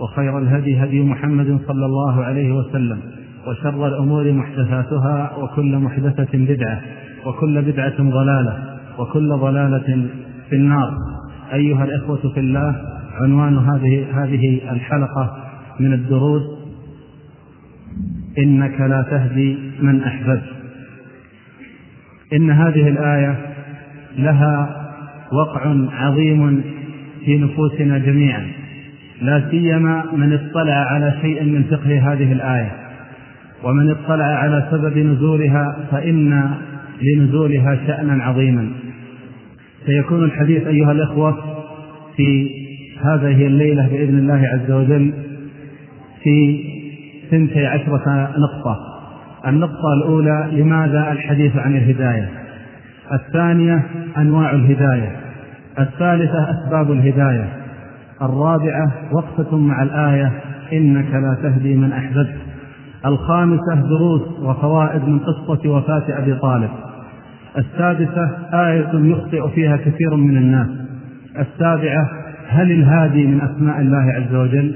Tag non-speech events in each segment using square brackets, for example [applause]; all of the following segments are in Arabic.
وخير الهدي هدي محمد صلى الله عليه وسلم وشر الأمور محدثاتها وكل محدثة بدعة وكل بدعة ضلالة وكل ضلالة في النار. أيها الإخوة في الله عنوان هذه هذه الحلقة من الدروس إنك لا تهدي من أحببت. إن هذه الآية لها وقع عظيم في نفوسنا جميعا. لا سيما من اطلع على شيء من فقه هذه الآية. ومن اطلع على سبب نزولها فإن لنزولها شأنا عظيما. سيكون الحديث أيها الإخوة في هذه الليلة بإذن الله عز وجل في ثنتي عشرة نقطة. النقطة الأولى لماذا الحديث عن الهداية؟ الثانية أنواع الهداية. الثالثة أسباب الهداية. الرابعة وقفة مع الآية إنك لا تهدي من أحببت. الخامسة دروس وفوائد من قصة وفاة أبي طالب. السادسة آية يخطئ فيها كثير من الناس. السابعة هل الهادي من أسماء الله عز وجل؟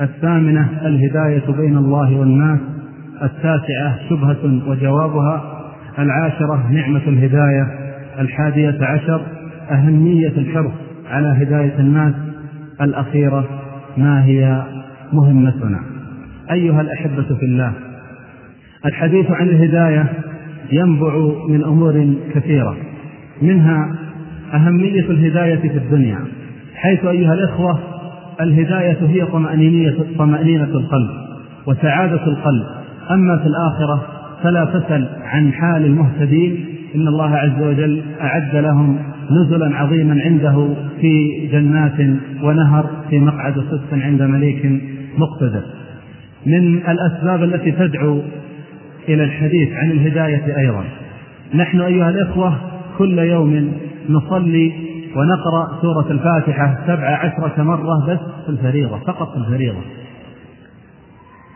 الثامنة الهداية بين الله والناس. التاسعة شبهة وجوابها. العاشرة نعمة الهداية. الحادية عشر أهمية الحرص على هداية الناس. الأخيرة ما هي مهمتنا. أيها الأحبة في الله الحديث عن الهداية ينبع من أمور كثيرة منها أهمية الهداية في الدنيا حيث أيها الإخوة الهداية هي طمأنينية طمأنينة القلب وسعادة القلب. أما في الآخرة فلا تسل عن حال المهتدين إن الله عز وجل أعد لهم نزلا عظيما عنده في جنات ونهر في مقعد صدق عند مليك مقتدر. من الأسباب التي تدعو إلى الحديث عن الهداية أيضا. نحن أيها الإخوة كل يوم نصلي ونقرأ سورة الفاتحة سبع عشرة مرة بس في الفريضة فقط في الفريضة.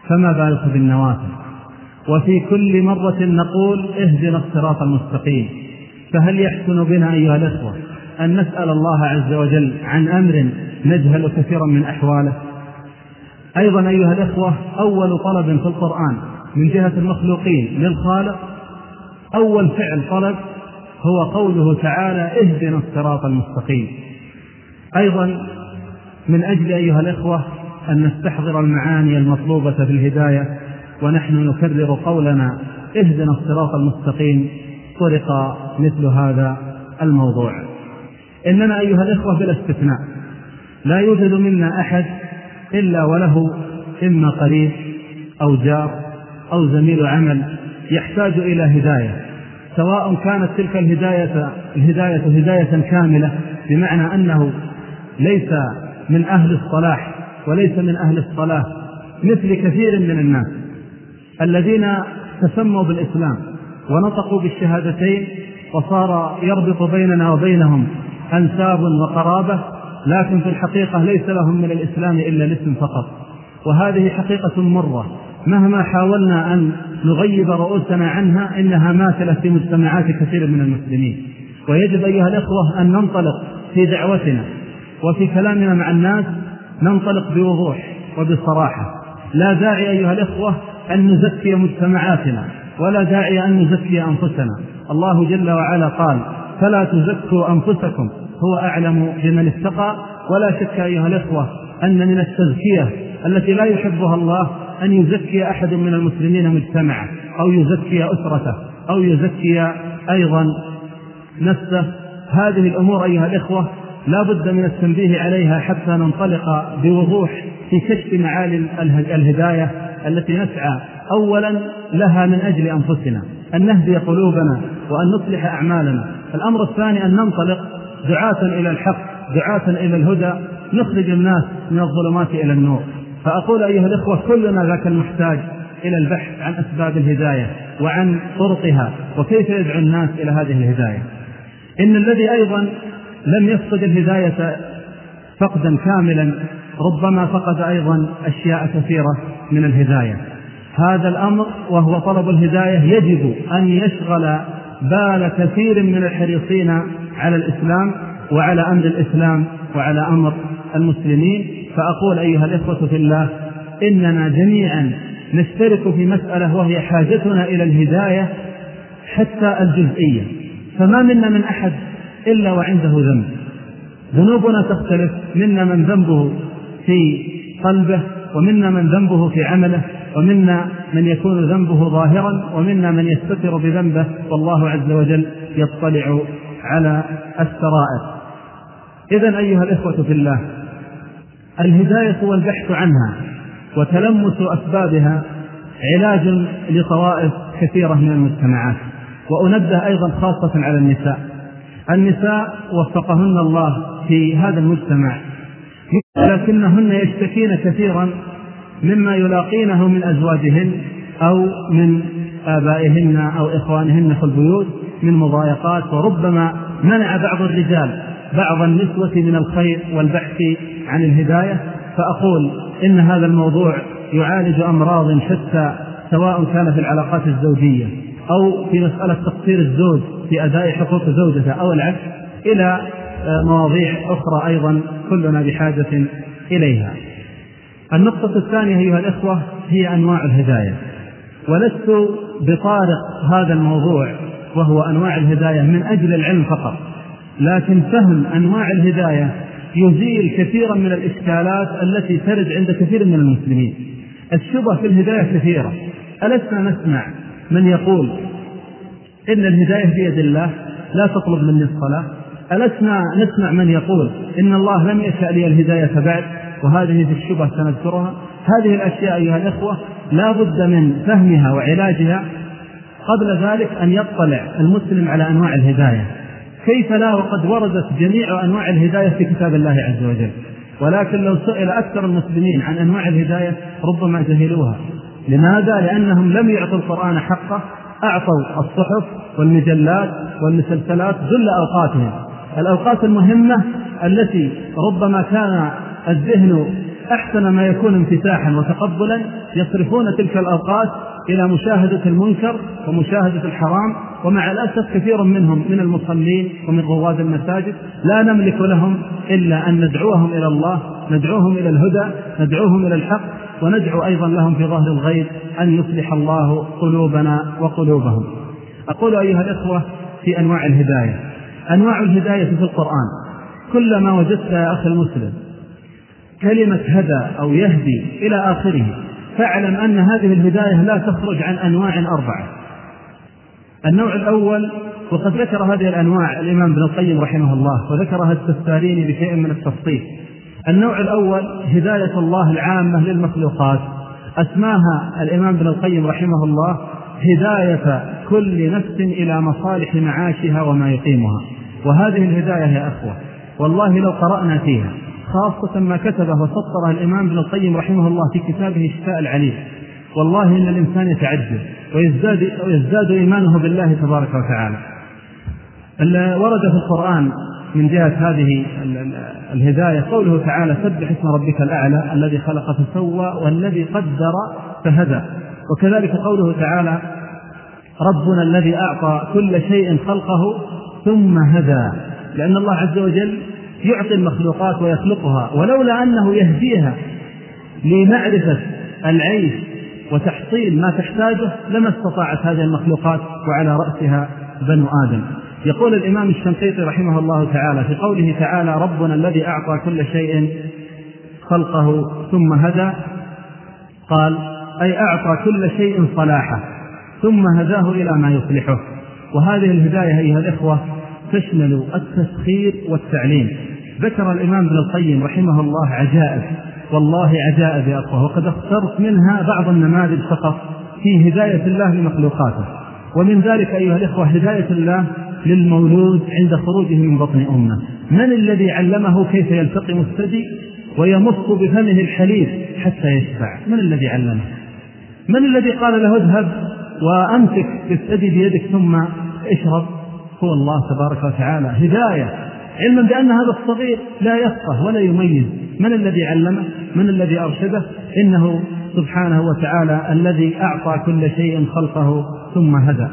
فما بالك بالنوافل؟ وفي كل مرة نقول اهدنا الصراط المستقيم. فهل يحسن بنا أيها الأخوة أن نسأل الله عز وجل عن أمر نجهل كثيرا من أحواله؟ أيضا أيها الأخوة أول طلب في القرآن من جهة المخلوقين للخالق أول فعل طلب هو قوله تعالى اهدنا الصراط المستقيم أيضا من أجل أيها الأخوة أن نستحضر المعاني المطلوبة في الهداية ونحن نكرر قولنا اهدنا الصراط المستقيم طرق مثل هذا الموضوع. إننا أيها الإخوة بلا استثناء لا يوجد منا أحد إلا وله إما قريب أو جار أو زميل عمل يحتاج إلى هداية سواء كانت تلك الهداية الهداية هداية كاملة بمعنى أنه ليس من أهل الصلاح وليس من أهل الصلاة مثل كثير من الناس الذين تسموا بالإسلام. ونطقوا بالشهادتين وصار يربط بيننا وبينهم أنساب وقرابة لكن في الحقيقة ليس لهم من الإسلام إلا الاسم فقط. وهذه حقيقة مرة. مهما حاولنا أن نغيب رؤوسنا عنها إنها ماثلة في مجتمعات كثير من المسلمين. ويجب أيها الأخوة أن ننطلق في دعوتنا وفي كلامنا مع الناس ننطلق بوضوح وبصراحة. لا داعي أيها الأخوة أن نزكي مجتمعاتنا. ولا داعي أن نزكي أنفسنا. الله جل وعلا قال فلا تزكوا أنفسكم. هو أعلم بمن اتقى. ولا شك أيها الأخوة أن من التزكية التي لا يحبها الله أن يزكي أحد من المسلمين مجتمعه أو يزكي أسرته أو يزكي أيضا نفسه. هذه الأمور أيها الإخوة لا بد من التنبيه عليها حتى ننطلق بوضوح في كشف معالي الهداية التي نسعى أولا لها من أجل أنفسنا أن نهدي قلوبنا وأن نصلح أعمالنا. الأمر الثاني أن ننطلق دعاة إلى الحق دعاة إلى الهدى نخرج الناس من الظلمات إلى النور. فأقول أيها الإخوة كلنا ذاك المحتاج إلى البحث عن أسباب الهداية وعن طرقها وكيف يدعو الناس إلى هذه الهداية. إن الذي أيضا لم يفقد الهداية فقدا كاملا ربما فقد أيضا أشياء كثيرة من الهداية. هذا الأمر وهو طلب الهداية يجب أن يشغل بال كثير من الحريصين على الإسلام وعلى أمر الإسلام وعلى أمر المسلمين. فأقول أيها الإخوة في الله إننا جميعا نشترك في مسألة وهي حاجتنا إلى الهداية حتى الجزئية. فما منا من أحد إلا وعنده ذنب. ذنوبنا تختلف منا من ذنبه في قلبه ومنا من ذنبه في عمله. ومنا من يكون ذنبه ظاهرا ومنا من يستتر بذنبه والله عز وجل يطلع على السرائر. إذا أيها الإخوة في الله الهداية والبحث عنها وتلمس أسبابها علاج لطوائف كثيرة من المجتمعات. وأنبه أيضا خاصة على النساء. النساء وفقهن الله في هذا المجتمع لكنهن يشتكين كثيرا مما يلاقينه من أزواجهن أو من آبائهن أو إخوانهن في البيوت من مضايقات وربما منع بعض الرجال بعض النسوة من الخير والبحث عن الهداية. فأقول إن هذا الموضوع يعالج أمراض شتى سواء كان في العلاقات الزوجية أو في مسألة تقصير الزوج في أداء حقوق زوجته أو العكس إلى مواضيع أخرى أيضا كلنا بحاجة إليها. النقطة الثانية أيها الإخوة هي أنواع الهداية ولست بطارق هذا الموضوع وهو أنواع الهداية من أجل العلم فقط. لكن فهم أنواع الهداية يزيل كثيرا من الإشكالات التي ترد عند كثير من المسلمين. الشبه في الهداية كثيرة. ألسنا نسمع من يقول إن الهداية بيد الله لا تطلب مني الصلاة. ألسنا نسمع من يقول إن الله لم يشأ لي الهداية بعد وهذه في الشبه سنذكرها. هذه الأشياء أيها الإخوة لا بد من فهمها وعلاجها قبل ذلك أن يطلع المسلم على أنواع الهداية. كيف لا وقد وردت جميع أنواع الهداية في كتاب الله عز وجل. ولكن لو سئل أكثر المسلمين عن أنواع الهداية ربما جهلوها. لماذا؟ لأنهم لم يعطوا القرآن حقه أعطوا الصحف والمجلات والمسلسلات ذل أوقاتهم. الأوقات المهمة التي ربما كان الذهن أحسن ما يكون انفتاحا وتقبلا يصرفون تلك الأوقات إلى مشاهدة المنكر ومشاهدة الحرام ومع الأسف كثير منهم من المصلين ومن رواد المساجد لا نملك لهم إلا أن ندعوهم إلى الله ندعوهم إلى الهدى ندعوهم إلى الحق وندعو أيضا لهم في ظهر الغيب أن يصلح الله قلوبنا وقلوبهم. أقول أيها الإخوة في أنواع الهداية. أنواع الهداية في القرآن. كلما وجدت يا أخي المسلم كلمة هدى أو يهدي إلى آخره فاعلم أن هذه الهداية لا تخرج عن أنواع أربعة. النوع الأول وقد ذكر هذه الأنواع الإمام ابن القيم رحمه الله وذكرها السستاريني بشيء من التفصيل. النوع الأول هداية الله العامة للمخلوقات. أسماها الإمام ابن القيم رحمه الله هداية كل نفس إلى مصالح معاشها وما يقيمها. وهذه الهداية يا أخوة والله لو قرأنا فيها خاصة ما كتبه وسطره الإمام ابن القيم رحمه الله في كتابه شفاء العليل والله إن الإنسان يتعجب ويزداد, ويزداد إيمانه بالله تبارك وتعالى. ورد في القرآن من جهة هذه الهداية قوله تعالى سبح اسم ربك الأعلى الذي خلق فسوى والذي قدر فهدى. وكذلك قوله تعالى ربنا الذي أعطى كل شيء خلقه ثم هدى. لأن الله عز وجل يعطي المخلوقات ويخلقها ولولا أنه يهديها لمعرفة العيش وتحصيل ما تحتاجه لما استطاعت هذه المخلوقات وعلى رأسها بنو آدم. يقول الإمام الشنقيطي رحمه الله تعالى في قوله تعالى ربنا الذي أعطى كل شيء خلقه ثم هدى قال أي أعطى كل شيء صلاحه ثم هداه إلى ما يصلحه وهذه الهداية أيها الإخوة تشمل التسخير والتعليم. ذكر الإمام ابن القيم رحمه الله عجائب. والله عجائب يا أخوة. وقد اخترت منها بعض النماذج فقط في هداية الله لمخلوقاته. ومن ذلك أيها الإخوة هداية الله للمولود عند خروجه من بطن أمه. من الذي علمه كيف يلتقم الثدي ويمص بفمه الحليب حتى يشبع؟ من الذي علمه؟ من الذي قال له اذهب وأمسك بالثدي بيدك ثم اشرب؟ هو الله تبارك وتعالى. هداية علما بأن هذا الصغير لا يفقه ولا يميز. من الذي علمه؟ من الذي أرشده؟ إنه سبحانه وتعالى الذي أعطى كل شيء خلقه ثم هدى.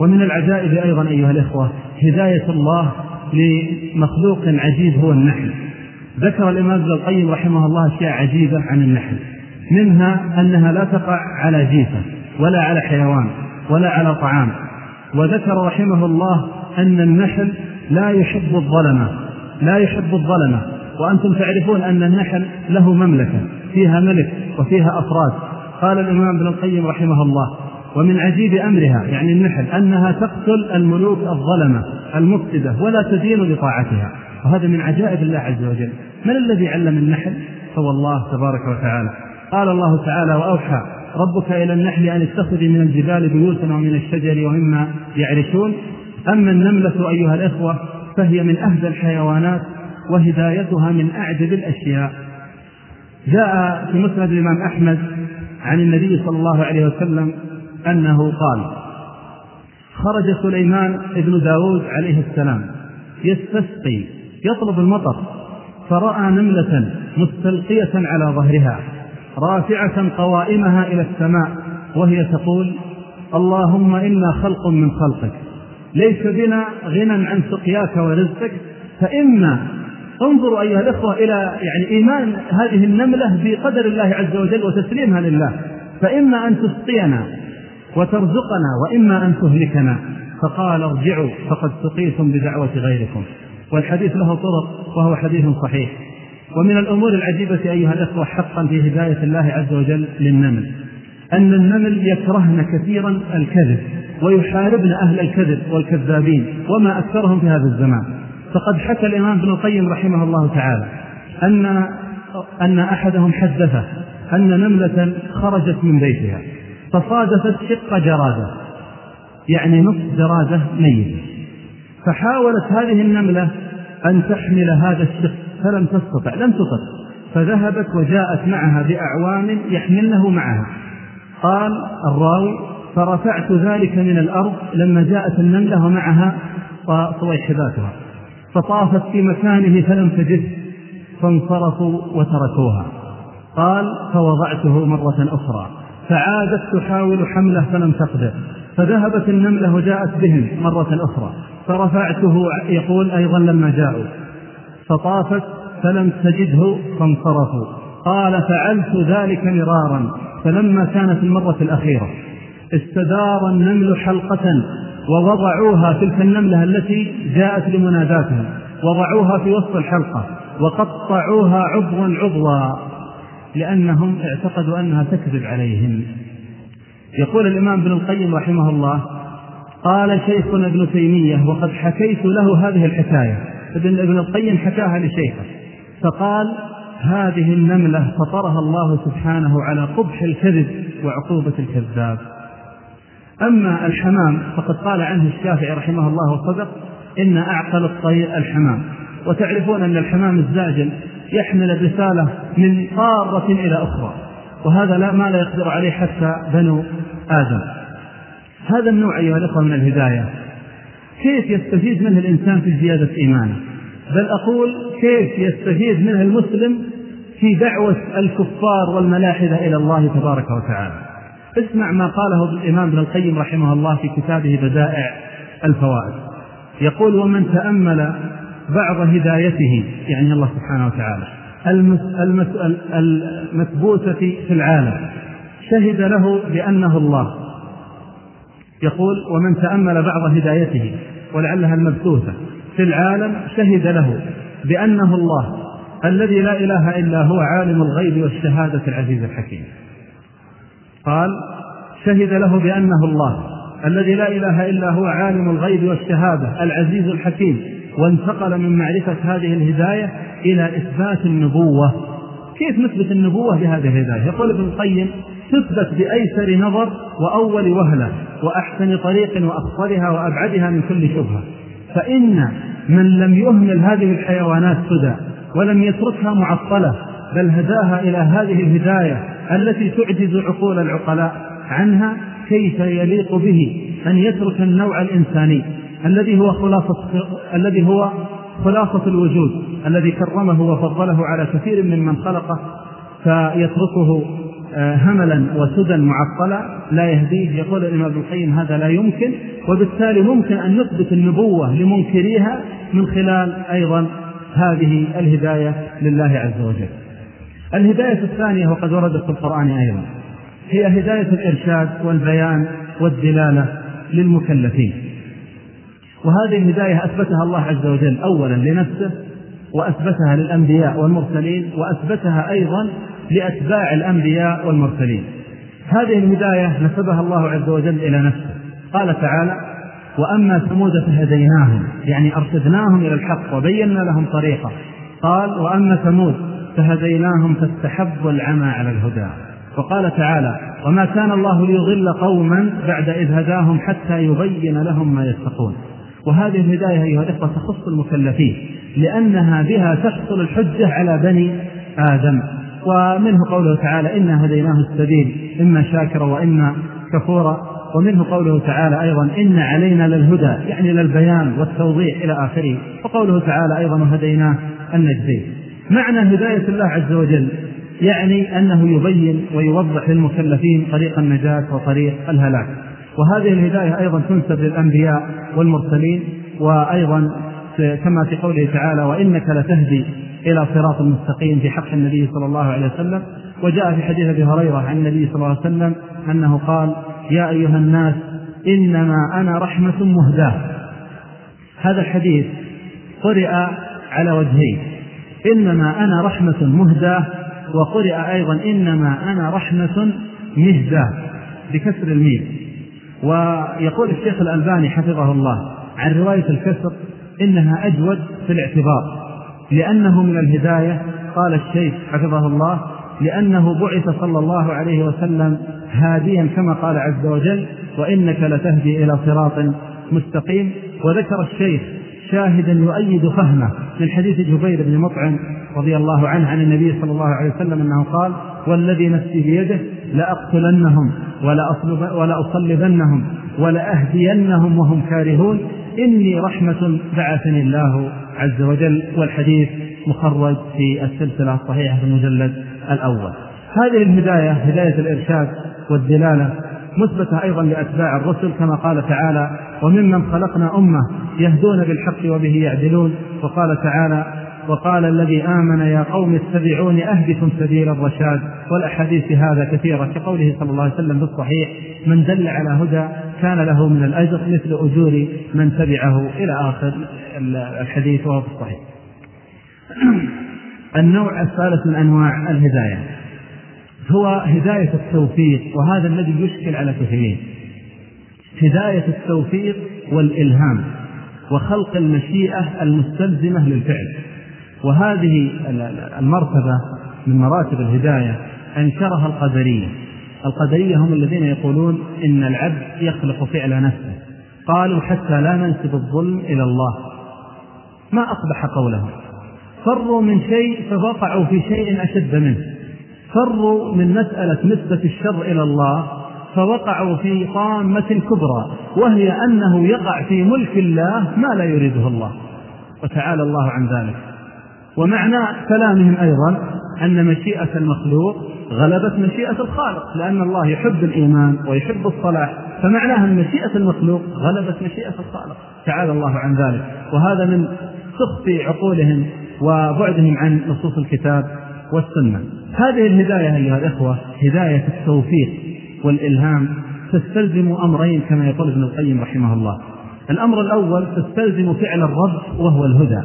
ومن العجائب أيضا أيها الإخوة هداية الله لمخلوق عجيب هو النحل. ذكر الإمام ابن القيم رحمه الله أشياء عجيبة عن النحل. منها أنها لا تقع على جيفة ولا على حيوان ولا على طعام. وذكر رحمه الله أن النحل لا يحب الظلمة لا يحب الظلمة وأنتم تعرفون أن النحل له مملكة فيها ملك وفيها أفراد. قال الإمام ابن القيم رحمه الله ومن عجيب أمرها يعني النحل أنها تقتل الملوك الظلمة المفسدة ولا تدين لطاعتها. وهذا من عجائب الله عز وجل. من الذي علم النحل؟ هو الله تبارك وتعالى. قال الله تعالى وأوحى ربك إلى النحل أن اتخذي من الجبال بيوتا ومن الشجر ومما يعرشون. أما النملة أيها الإخوة فهي من أهدى الحيوانات وهدايتها من أعجب الأشياء. جاء في مسند الإمام أحمد عن النبي صلى الله عليه وسلم أنه قال خرج سليمان ابن داود عليه السلام يستسقي يطلب المطر فرأى نملة مستلقية على ظهرها رافعة قوائمها إلى السماء وهي تقول اللهم إنا خلق من خلقك. ليس بنا غنى عن سقياك ورزقك فإما انظروا أيها الأخوة إلى يعني إيمان هذه النملة بقدر الله عز وجل وتسليمها لله فإما أن تسقينا وترزقنا وإما أن تهلكنا فقال ارجعوا فقد سقيتم بدعوة غيركم. والحديث له طرق وهو حديث صحيح. ومن الأمور العجيبة أيها الأخوة حقا في هداية الله عز وجل للنمل أن النمل يكرهن كثيرا الكذب. ويحاربن أهل الكذب والكذابين وما أكثرهم في هذا الزمان. فقد حكى الإمام ابن القيم رحمه الله تعالى أن أن أحدهم حدثه أن نملة خرجت من بيتها فصادفت شق جرادة يعني نصف جرادة ميت فحاولت هذه النملة أن تحمل هذا الشق فلم تستطع لم تطق فذهبت وجاءت معها بأعوان يحملنه معها. قال الراوي فرفعت ذلك من الأرض لما جاءت النملة ومعها صويحباتها فطافت في مكانه فلم تجد فانصرفوا وتركوها. قال فوضعته مرة أخرى. فعادت تحاول حمله فلم تقدر. فذهبت النملة وجاءت بهم مرة أخرى. فرفعته يقول أيضا لما جاءوا. فطافت فلم تجده فانصرفوا. قال فعلت ذلك مرارا. فلما كانت المرة الأخيرة. استدار النمل حلقة ووضعوها تلك النملة التي جاءت لمناداتهم. وضعوها في وسط الحلقة وقطعوها عضوا عضوا لأنهم اعتقدوا أنها تكذب عليهم. يقول الإمام ابن القيم رحمه الله قال شيخنا ابن تيمية وقد حكيت له هذه الحكاية ابن القيم حكاها لشيخه. فقال هذه النملة فطرها الله سبحانه على قبح الكذب وعقوبة الكذاب أما الحمام فقد قال عنه الشافعي رحمه الله وصدق إن أعقل الطير الحمام. وتعرفون أن الحمام الزاجل يحمل الرسالة من قارة إلى أخرى وهذا لا ما لا يقدر عليه حتى بنو آدم. هذا النوع أيها الأخوة من الهداية. كيف يستفيد منه الإنسان في زيادة إيمانه؟ بل أقول كيف يستفيد منه المسلم في دعوة الكفار والملاحدة إلى الله تبارك وتعالى. اسمع ما قاله الإمام ابن القيم رحمه الله في كتابه بدائع الفوائد. يقول ومن تأمل بعض هدايته يعني الله سبحانه وتعالى المثبوتة في العالم شهد له بأنه الله. يقول ومن تأمل بعض هدايته ولعلها المبثوثة في العالم شهد له بأنه الله الذي لا إله إلا هو عالم الغيب والشهادة العزيز الحكيم. قال شهد له بأنه الله الذي لا إله إلا هو عالم الغيب والشهادة العزيز الحكيم وانتقل من معرفة هذه الهداية إلى إثبات النبوة. كيف نثبت النبوة بهذه الهداية؟ يقول ابن القيم تثبت بأيسر نظر وأول وهلة وأحسن طريق وأفضلها وأبعدها من كل شبهة. فإن من لم يهمل هذه الحيوانات سدى ولم يتركها معطلة بل هداها إلى هذه الهداية التي تعجز عقول العقلاء عنها كيف يليق به أن يترك النوع الإنساني الذي هو خلاصة الذي هو خلاصة الوجود الذي كرمه وفضله على كثير من من خلقه فيتركه آه، هملا وسدى معطلا لا يهديه. يقول الإمام ابن القيم هذا لا يمكن وبالتالي ممكن أن نثبت النبوة لمنكريها من خلال أيضا هذه الهداية لله عز وجل. الهداية الثانية وقد وردت في القرآن أيضا هي هداية الإرشاد والبيان والدلالة للمكلفين. وهذه الهداية أثبتها الله عز وجل أولا لنفسه وأثبتها للأنبياء والمرسلين وأثبتها أيضا لأتباع الأنبياء والمرسلين. هذه الهداية نسبها الله عز وجل إلى نفسه. قال تعالى وأما ثمود فهديناهم يعني أرشدناهم إلى الحق وبينا لهم طريقة قال وأما ثمود فهديناهم فاستحبوا العمى على الهدى. وقال تعالى وما كان الله ليضل قوما بعد إذ هداهم حتى يبين لهم ما يتقون. وهذه الهداية أيها الإخوة تخص المكلفين لأنها بها تحصل الحجة على بني آدم. ومنه قوله تعالى إنا هديناه السبيل إما شاكرا وإما كفورا. ومنه قوله تعالى أيضا إن علينا للهدى يعني للبيان والتوضيح إلى آخره. وقوله تعالى أيضا وهديناه النجدين. معنى هداية الله عز وجل يعني أنه يبين ويوضح للمكلفين طريق النجاة وطريق الهلاك. وهذه الهداية أيضا تنسب للأنبياء والمرسلين وأيضا كما في قوله تعالى وإنك لتهدي إلى صراط مستقيم في حق النبي صلى الله عليه وسلم. وجاء في حديث أبي هريرة عن النبي صلى الله عليه وسلم أنه قال يا أيها الناس إنما أنا رحمة مهداة. هذا الحديث قرئ على وجهين. إنما أنا رحمة مهداة وقرئ أيضا إنما أنا رحمة مهداة بكسر الميم. ويقول الشيخ الألباني حفظه الله عن رواية الكسر إنها أجود في الاعتبار لأنه من الهداية قال الشيخ حفظه الله لأنه بعث صلى الله عليه وسلم هاديا كما قال عز وجل وإنك لتهدي إلى صراط مستقيم. وذكر الشيخ شاهدا يؤيد فهمه. من حديث جبير بن مطعم رضي الله عنه عن النبي صلى الله عليه وسلم أنه قال والذي نفسي بيده لأقتلنهم ولأصلبنهم ولأهدينهم وهم كارهون. إني رحمة بعثني الله عز وجل. والحديث مخرج في السلسلة الصحيحة في المجلد الأول. هذه الهداية هداية الإرشاد والدلالة مثبتة أيضا لأتباع الرسل كما قال تعالى وممن خلقنا أمة يهدون بالحق وبه يعدلون وقال تعالى وقال الذي آمن يا قوم اتبعون أهدكم سبيل الرشاد والأحاديث هذا كثيرة كقوله صلى الله عليه وسلم بالصحيح من دل على هدى كان له من الأجر مثل أجور من تبعه إلى آخر الحديث وهو في الصحيح. [clears throat] النوع الثالث من أنواع الهداية. هو هداية التوفيق وهذا الذي يشكل على كثيرين هداية التوفيق والإلهام وخلق المشيئة المستلزمة للفعل. وهذه المرتبة من مراتب الهداية أنكرها القدرية. القدرية هم الذين يقولون إن العبد يخلق فعل نفسه. قالوا حتى لا ننسب الظلم إلى الله. ما أقبح قولهم فروا من شيء فوقعوا في شيء أشد منه. فروا من مسألة نسبة الشر إلى الله فوقعوا في طامة كبرى وهي أنه يقع في ملك الله ما لا يريده الله. وتعالى الله عن ذلك. ومعنى كلامهم أيضا أن مشيئة المخلوق غلبت مشيئة الخالق لأن الله يحب الإيمان ويحب الصلاح فمعناها أن مشيئة المخلوق غلبت مشيئة الخالق. تعالى الله عن ذلك. وهذا من سخط عقولهم وبعدهم عن نصوص الكتاب. والسنة. هذه الهداية أيها الإخوة هداية التوفيق والإلهام. تستلزم أمرين كما يقول ابن القيم رحمه الله. الأمر الأول تستلزم فعل الرب وهو الهدى.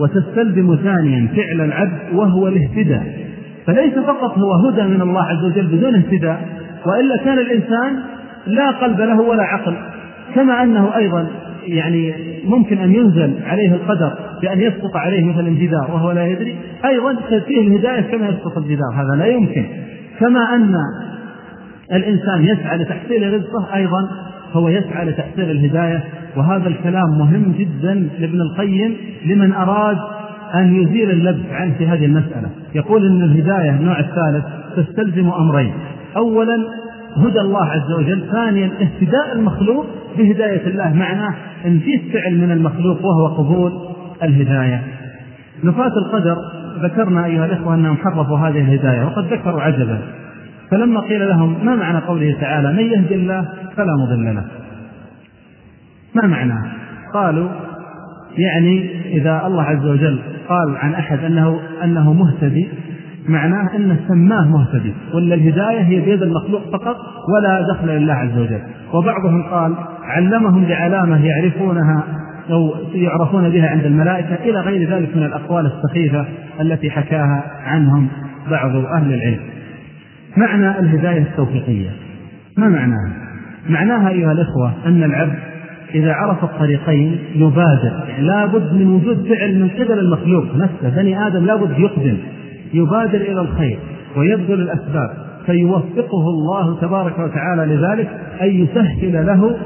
وتستلزم ثانيا فعل العبد وهو الاهتداء. فليس فقط هو هدى من الله عز وجل بدون اهتداء وإلا كان الإنسان لا قلب له ولا عقل كما أنه أيضا يعني ممكن أن ينزل عليه القدر بأن يسقط عليه مثلا جدار وهو لا يدري. أيضا فيه الهداية كما يسقط الجدار هذا لا يمكن. كما أن الإنسان يسعى لتحصيل رزقه أيضا هو يسعى لتحصيل الهداية. وهذا الكلام مهم جدا لابن القيم لمن أراد أن يزيل اللبس عنه في هذه المسألة. يقول إن الهداية النوع الثالث تستلزم أمرين. اولا هدى الله عز وجل ثانيا اهتداء المخلوق بهداية الله معناه إن في فعل من المخلوق وهو قبول الهداية. نفاة القدر ذكرنا أيها الإخوة أنهم حرفوا هذه الهداية وقد ذكروا عجبا. فلما قيل لهم ما معنى قوله تعالى من يهدي الله فلا مضل له ما معناه قالوا يعني إذا الله عز وجل قال عن أحد أنه أنه مهتدي معناه أنه سماه مهتدي ولا الهداية هي بيد المخلوق فقط ولا دخل لله عز وجل. وبعضهم قال علمهم بعلامة يعرفونها أو يعرفون بها عند الملائكة إلى غير ذلك من الأقوال السخيفة التي حكاها عنهم بعض أهل العلم. معنى الهداية التوفيقية. ما معناها؟ معناها أيها الإخوة أن العبد إذا عرف الطريقين يبادر يعني لابد من وجود فعل من قبل المخلوق نفسه. بني آدم لابد يقدم يبادر إلى الخير ويبذل الأسباب فيوفقه الله تبارك وتعالى لذلك أن يسهل له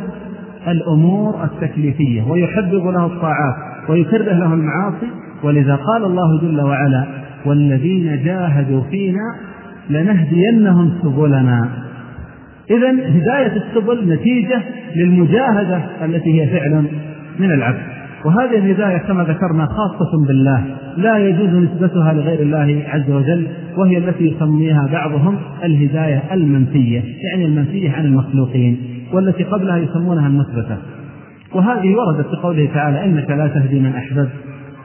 الأمور التكليفية ويحبب له الطاعات ويكره له المعاصي. ولذا قال الله جل وعلا والذين جاهدوا فينا لنهدينهم سبلنا. إذا هداية السبل نتيجة للمجاهدة التي هي فعل من العبد. وهذه الهداية كما ذكرنا خاصة بالله لا يجوز نسبتها لغير الله عز وجل وهي التي يسميها بعضهم الهداية المنفية يعني المنفية عن المخلوقين والتي قبلها يسمونها المثبتة وهذه وردت في قوله تعالى إنك لا تهدي من أحببت.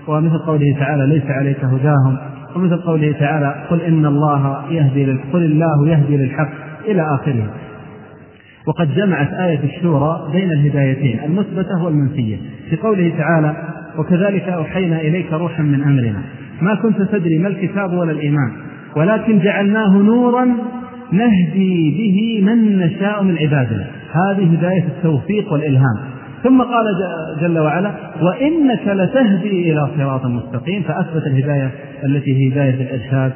ومثل قوله تعالى ليس عليك هداهم. ومثل قوله تعالى قل إن الله يهدي قل الله يهدي للحق إلى آخره. وقد جمعت آية الشورى بين الهدايتين المثبتة والمنفية. في قوله تعالى وكذلك أوحينا إليك روحا من أمرنا. ما كنت تدري ما الكتاب ولا الإيمان ولكن جعلناه نورا نهدي به من نشاء من عبادنا. هذه هداية التوفيق والإلهام. ثم قال جل وعلا وإنك لتهدي إلى صراط مستقيم. فأثبت الهداية التي هي هداية الإرشاد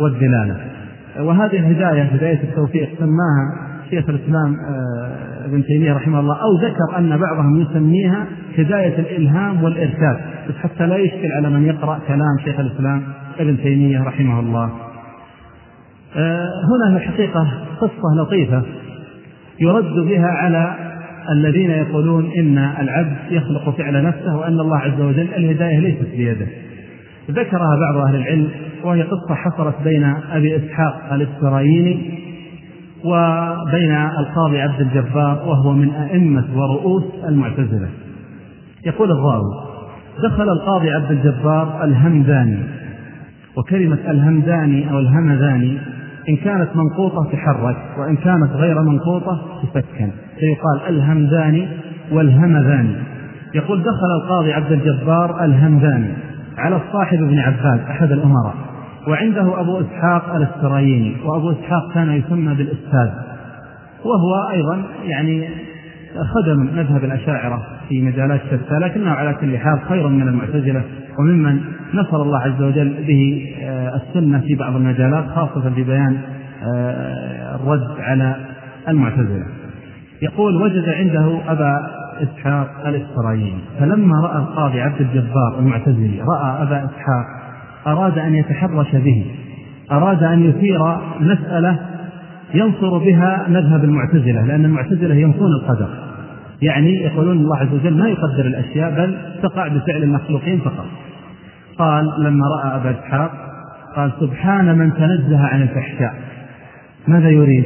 والدلالة. وهذه الهداية هداية التوفيق سماها شيخ الإسلام آه، ابن تيمية رحمه الله أو ذكر أن بعضهم يسميها هداية الإلهام والإرشاد بس حتى لا يشكل على من يقرأ كلام شيخ الإسلام ابن تيمية رحمه الله. آه، هنا في الحقيقة قصة لطيفة يرد بها على الذين يقولون إن العبد يخلق فعل نفسه وأن الله عز وجل الهداية ليست بيده. ذكرها بعض أهل العلم وهي قصة حصلت بين أبي إسحاق الاسفرايني وبين القاضي عبد الجبار وهو من أئمة ورؤوس المعتزلة. يقول الراوي دخل القاضي عبد الجبار الهمداني وكلمة الهمداني أو الهمذاني إن كانت منقوطة تحرك وإن كانت غير منقوطة تسكن فيقال الهمداني والهمذاني. يقول دخل القاضي عبد الجبار الهمداني على الصاحب بن عباس أحد الأمراء. وعنده أبو إسحاق الاسفرايني وأبو إسحاق كان يسمى بالأستاذ. وهو أيضا يعني خدم مذهب الأشاعرة في مجالات شتى لكنه على كل حال خير من المعتزلة وممن نصر الله عز وجل به آه، السنة في بعض المجالات خاصة في بيان آه، الرد على المعتزلة. يقول وجد عنده أبا إسحاق الإسرائيلي فلما رأى القاضي عبد الجبار المعتزلي رأى أبا إسحاق أراد أن يتحرش به أراد أن يثير مسألة ينصر بها مذهب المعتزلة لأن المعتزلة ينفون القدر. يعني يقولون الله عز وجل ما يقدر الأشياء بل تقع بفعل المخلوقين فقط. قال لما رأى أبا إسحاق قال سبحان من تنزه عن الفحشاء. ماذا يريد؟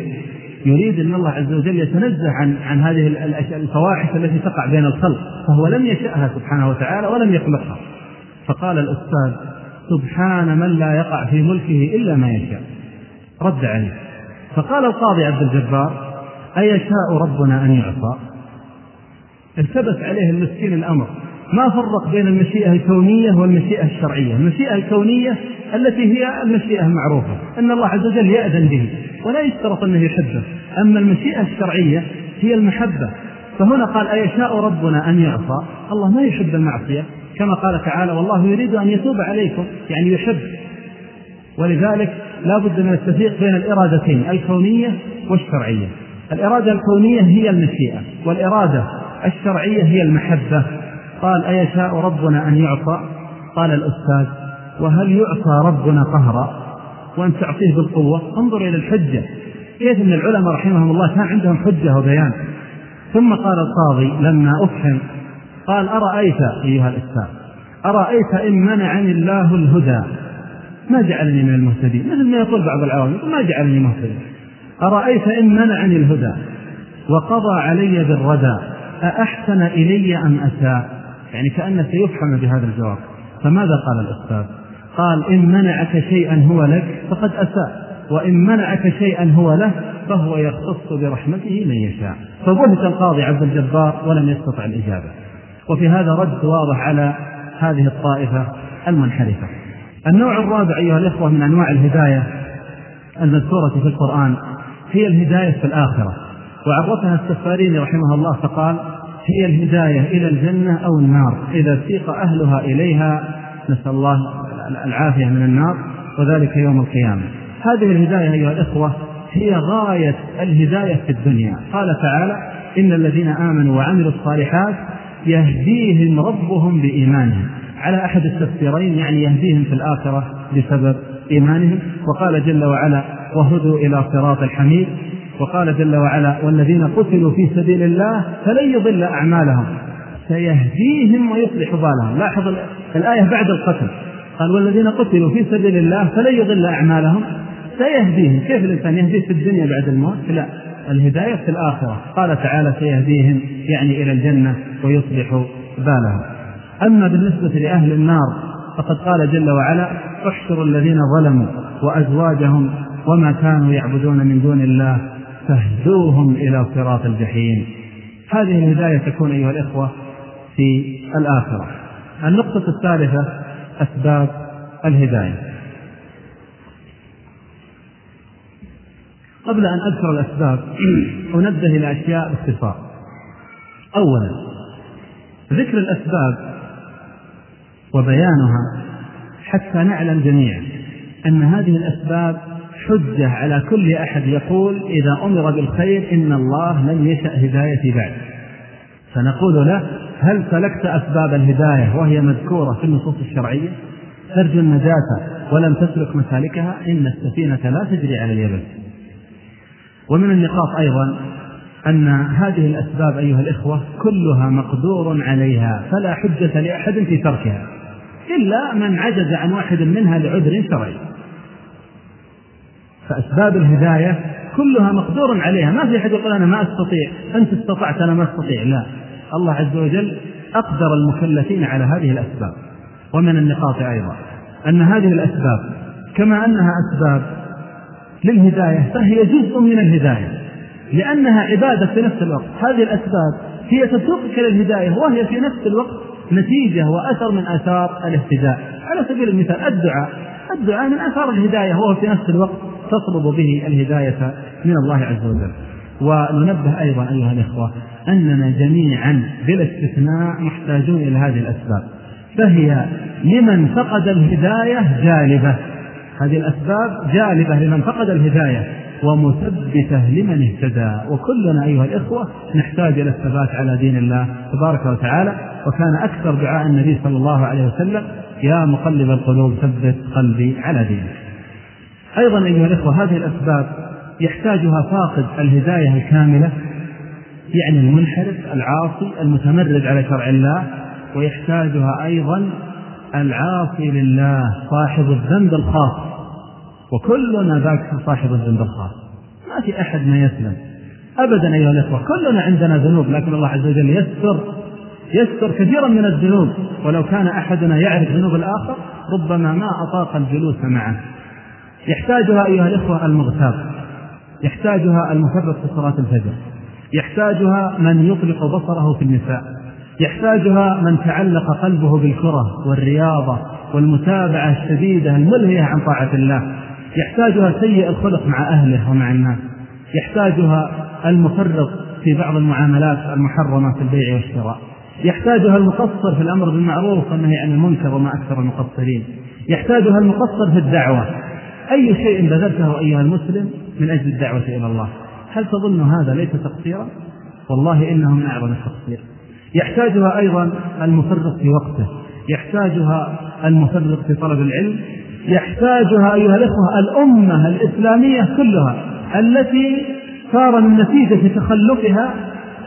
يريد أن الله عز وجل يتنزه عن عن هذه الفواحش التي تقع بين الخلق فهو لم يشأها سبحانه وتعالى ولم يخلقها. فقال الأستاذ سبحان من لا يقع في ملكه إلا ما يشاء. رد عليه. فقال القاضي عبد الجبار أيشاء ربنا أن يعصى؟ التبس عليه المسكين الأمر. ما فرق بين المشيئة الكونية والمشيئة الشرعية؟ المشيئة الكونية التي هي المشيئة المعروفة أن الله عز وجل يأذن به ولا يشترط أنه يحبه. أما المشيئة الشرعية هي المحبة. فهنا قال أيشاء ربنا أن يعصى؟ الله ما يحب المعصية. كما قال تعالى والله يريد أن يتوب عليكم يعني يحب. ولذلك لا بد من التفريق بين الإرادتين الكونية والشرعية. الإرادة الكونية هي المشيئة والإرادة الشرعية هي المحبة. قال أيشاء ربنا أن يعصى قال الأستاذ وهل يعصى ربنا قهرا؟ وأن تعصيه بالقوة؟ انظر إلى الحجة. كيف أن العلماء رحمهم الله كان عندهم حجة وبيان. ثم قال القاضي لما أفهم قال أرأيت أيها الأستاذ أرأيت إن منعني الله الهدى؟ ما جعلني من المهتدين. مثل ما يقول بعض العوام ما جعلني مهتدي أرأيت إن منعني الهدى وقضى علي بالردى؟ أأحسن إلي أم أساء؟ يعني كأن سيفحم بهذا الجواب. فماذا قال الأستاذ؟ قال إن منعك شيئا هو لك فقد أساء وإن منعك شيئا هو له فهو يختص برحمته من يشاء. فبهت القاضي عبد الجبار ولم يستطع الإجابة. وفي هذا رد واضح على هذه الطائفة المنحرفة. النوع الرابع أيها الإخوة من أنواع الهداية المذكورة في القرآن هي الهداية في الآخرة. وعرفها السفاريني رحمه الله فقال هي الهداية إلى الجنة أو النار. إذا سيق أهلها إليها نسأل الله العافية من النار. وذلك يوم القيامة. هذه الهداية أيها الإخوة هي غاية الهداية في الدنيا. قال تعالى إن الذين آمنوا وعملوا الصالحات يهديهم ربهم بإيمانهم. على أحد التفسيرين يعني يهديهم في الآخرة بسبب إيمانهم. وقال جل وعلا وهدوا إلى صراط الحميد. وقال جل وعلا والذين قتلوا في سبيل الله فلن يضل أعمالهم. سيهديهم ويصلح بالهم لاحظ الآية بعد القتل. قال والذين قتلوا في سبيل الله فلن يضل أعمالهم. سيهديهم. كيف الإنسان يهدي في الدنيا بعد الموت؟ لا. الهداية في الآخرة. قال تعالى سيهديهم يعني إلى الجنة ويصلح بالهم أما بالنسبة لأهل النار فقد قال جل وعلا احشروا الذين ظلموا وأزواجهم وما كانوا يعبدون من دون الله فاهدوهم إلى صراط الجحيم. هذه الهداية تكون أيها الإخوة في الآخرة. النقطة الثالثة أسباب الهداية. قبل أن أذكر الأسباب أنبه إلى أشياء باختصار. أولا ذكر الأسباب وبيانها حتى نعلم جميعا أن هذه الأسباب حجة على كل أحد يقول إذا أمر بالخير إن الله لم يشأ هدايتي بعد. فنقول له هل سلكت أسباب الهداية وهي مذكورة في النصوص الشرعية؟ ترجو النجاة ولم تسلك مسالكها إن السفينة لا تجري على اليبس ومن النقاط أيضا أن هذه الأسباب أيها الإخوة كلها مقدور عليها فلا حجة لأحد في تركها إلا من عجز عن واحد منها لعذر شرعي. فأسباب الهداية كلها مقدور عليها ما في أحد يقول أنا ما أستطيع أنت استطعت أنا ما أستطيع لا. الله عز وجل أقدر المكلفين على هذه الأسباب ومن النقاط أيضا أن هذه الأسباب كما أنها أسباب للهداية فهي جزء من الهداية. لأنها عبادة في نفس الوقت. هذه الأسباب هي تسوقك للهداية وهي في نفس الوقت نتيجة وأثر من آثار الاهتداء. على سبيل المثال الدعاء. الدعاء من آثار الهداية وهو في نفس الوقت تطلب به الهداية من الله عز وجل. وننبه أيضا أيها الإخوة أننا جميعا بلا استثناء محتاجون إلى هذه الأسباب. فهي لمن فقد الهداية جالبة. هذه الأسباب جالبة لمن فقد الهداية. ومثبتة لمن اهتدى. وكلنا أيها الإخوة نحتاج إلى الثبات على دين الله تبارك وتعالى. وكان أكثر دعاء النبي صلى الله عليه وسلم يا مقلب القلوب ثبت قلبي على دينك. أيضا أيها الإخوة هذه الأسباب يحتاجها فاقد الهداية الكاملة يعني المنحرف العاصي المتمرد على شرع الله. ويحتاجها أيضا العاصي لله صاحب الذنب الخاص. وكلنا ذاك صاحب الذنب الخاص ما في أحد ما يسلم. أبدا أيها الإخوة كلنا عندنا ذنوب لكن الله عز وجل يستر يستر كثيرا من الذنوب. ولو كان أحدنا يعرف ذنوب الآخر ربما ما أطاق الجلوس معه. يحتاجها أيها الإخوة المغتاب. يحتاجها المفرط في صلاة الفجر. يحتاجها من يطلق بصره في النساء. يحتاجها من تعلق قلبه بالكرة والرياضة والمتابعة الشديدة الملهية عن طاعة الله. يحتاجها سيء الخلق مع أهله ومع الناس يحتاجها المفرط في بعض المعاملات المحرمة في البيع والشراء يحتاجها المقصر في الأمر بالمعروف والنهي عن المنكر وما أكثر المقصرين يحتاجها المقصر في الدعوة. أي شيء بذلته أيها المسلم من أجل الدعوة إلى الله. هل تظن هذا ليس تقصيرا؟ والله إنه من أعظم التقصير. يحتاجها أيضا المفرط في وقته يحتاجها المفرط في طلب العلم يحتاجها الإخوة الأمة الإسلامية كلها التي صار من نتيجة تخلفها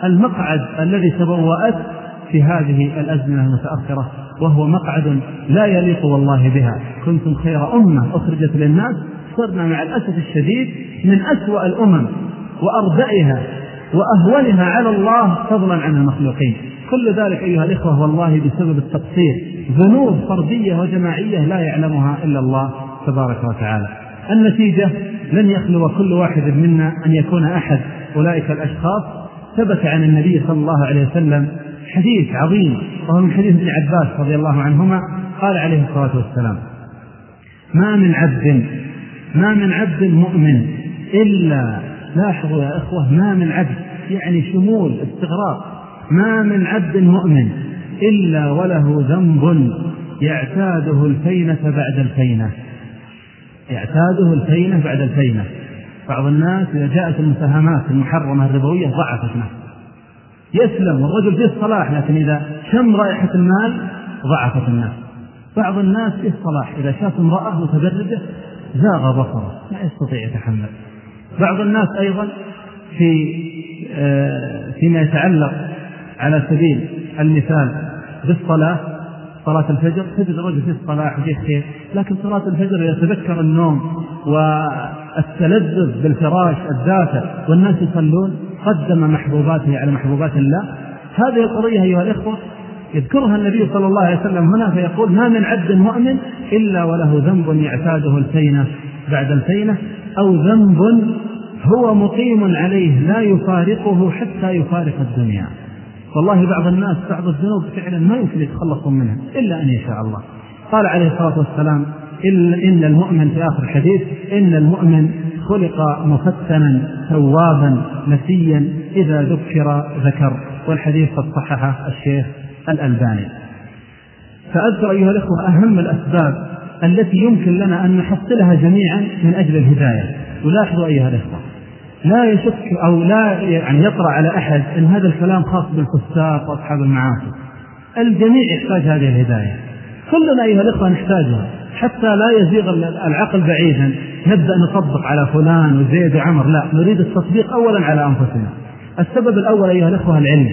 المقعد الذي تبوأت في هذه الأزمنة المتأخرة وهو مقعد لا يليق والله بها. كنتم خير أمة أخرجت للناس صرنا مع الأسف الشديد من أسوأ الأمم وأردئها وأهونها على الله فضلا عن المخلوقين. كل ذلك أيها الإخوة والله بسبب التقصير. ذنوب فردية وجماعية لا يعلمها إلا الله تبارك وتعالى. النتيجة لن يخلو كل واحد منا أن يكون أحد. أولئك الأشخاص ثبت عن النبي صلى الله عليه وسلم حديث عظيم وهو من حديث ابن عباس رضي الله عنهما قال عليه الصلاة والسلام ما من عبد ما من عبد مؤمن إلا لاحظوا يا إخوة ما من عبد يعني شمول استغراق. ما من عبد مؤمن إلا وله ذنب يعتاده الفينة بعد الفينة. يعتاده الفينة بعد الفينة. بعض الناس إذا جاءت المساهمات المحرمة الربوية ضعفت نفسه. يسلم والرجل فيه الصلاح لكن إذا شم رائحة المال ضعفت الناس بعض الناس فيه الصلاح إذا شاف امرأة متبرجة زاغ بصره لا يستطيع يتحمل. بعض الناس أيضا في آه، فيما يتعلق على سبيل المثال بالصلاة صلاة الفجر تجد الرجل في الصلاة وفيه خير لكن صلاة الفجر يتذكر النوم والتلذذ بالفراش الدافئ والناس يصلون قدم محبوباته على محبوبات الله. هذه القضية أيها الإخوة يذكرها النبي صلى الله عليه وسلم هنا فيقول ما من عبد مؤمن إلا وله ذنب يعتاده الفينة بعد الفينة أو ذنب هو مقيم عليه لا يفارقه حتى يفارق الدنيا. والله بعض الناس بعض الذنوب فعلا ما يمكن يتخلصون منها إلا أن يشاء الله. قال عليه الصلاة والسلام إن المؤمن في آخر الحديث إن المؤمن خلق مفتنا توابا نسيا إذا ذكر ذكر. والحديث قد صححه الشيخ الألباني. فأذكر أيها الأخوة أهم الأسباب التي يمكن لنا أن نحصلها جميعا من أجل الهداية. ولاحظوا أيها الأخوة لا يشك أو لا يعني يطرأ على أحد أن هذا الكلام خاص بالفساق وأصحاب المعاصي. الجميع يحتاج هذه الهداية. كلنا أيها الأخوة نحتاجها. حتى لا يزيغ العقل بعيدا. نبدأ نطبق على فلان وزيد وعمر. لا نريد التطبيق أولا على أنفسنا. السبب الأول أيها الأخوة العلم.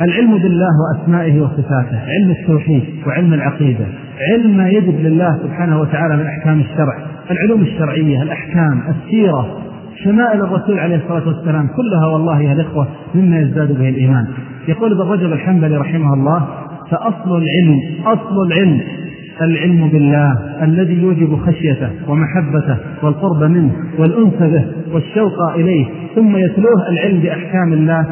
العلم بالله وأسمائه وصفاته. علم التوحيد وعلم العقيدة. علم ما يجب لله سبحانه وتعالى من أحكام الشرع. العلوم الشرعية الأحكام السيرة. شمائل الرسول عليه الصلاة والسلام كلها والله يا الإخوة مما يزداد به الإيمان. يقول ابن رجب الحنبلي رحمه الله فأصل العلم أصل العلم العلم بالله الذي يوجب خشيته ومحبته والقرب منه والأنس به والشوق إليه ثم يتلوه العلم بأحكام الله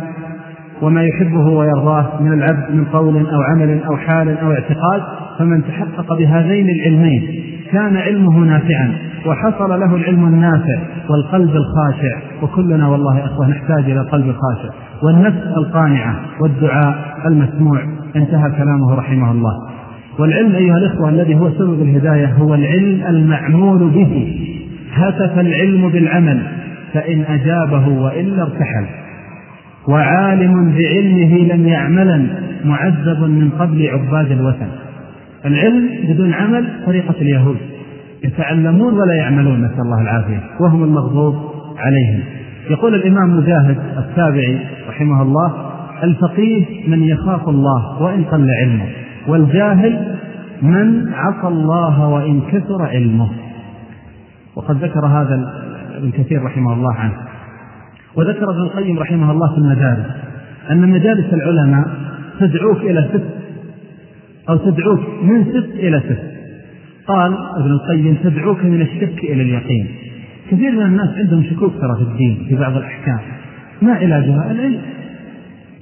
وما يحبه ويرضاه من العبد من قول أو عمل أو حال أو اعتقاد فمن تحقق بهذين العلمين كان علمه نافعا. وحصل له العلم النافع والقلب الخاشع وكلنا والله أخوة نحتاج إلى القلب الخاشع والنفس القانعة والدعاء المسموع انتهى كلامه رحمه الله. والعلم أيها الإخوة الذي هو سبب الهداية هو العلم المعمول به. هتف العلم بالعمل فإن أجابه وإلا ارتحل. وعالم بعلمه لم يعملا معذب من قبل عباد الوثن. العلم بدون عمل طريقة اليهود. يتعلمون ولا يعملون نسأل الله العافية. وهم المغضوب عليهم. يقول الإمام مجاهد التابعي رحمه الله الفقيه من يخاف الله وإن قل علمه والجاهل من عصى الله وإن كثر علمه. وقد ذكر هذا ابن كثير رحمه الله عنه. وذكر ابن القيم رحمه الله في المدارس أن مجالس العلماء تدعوك إلى ست أو تدعوك من ست إلى ست قال ابن القيم تدعوك من الشك إلى اليقين. كثير من الناس عندهم شكوك ترى في الدين في بعض الأحكام. ما علاجها؟ العلم.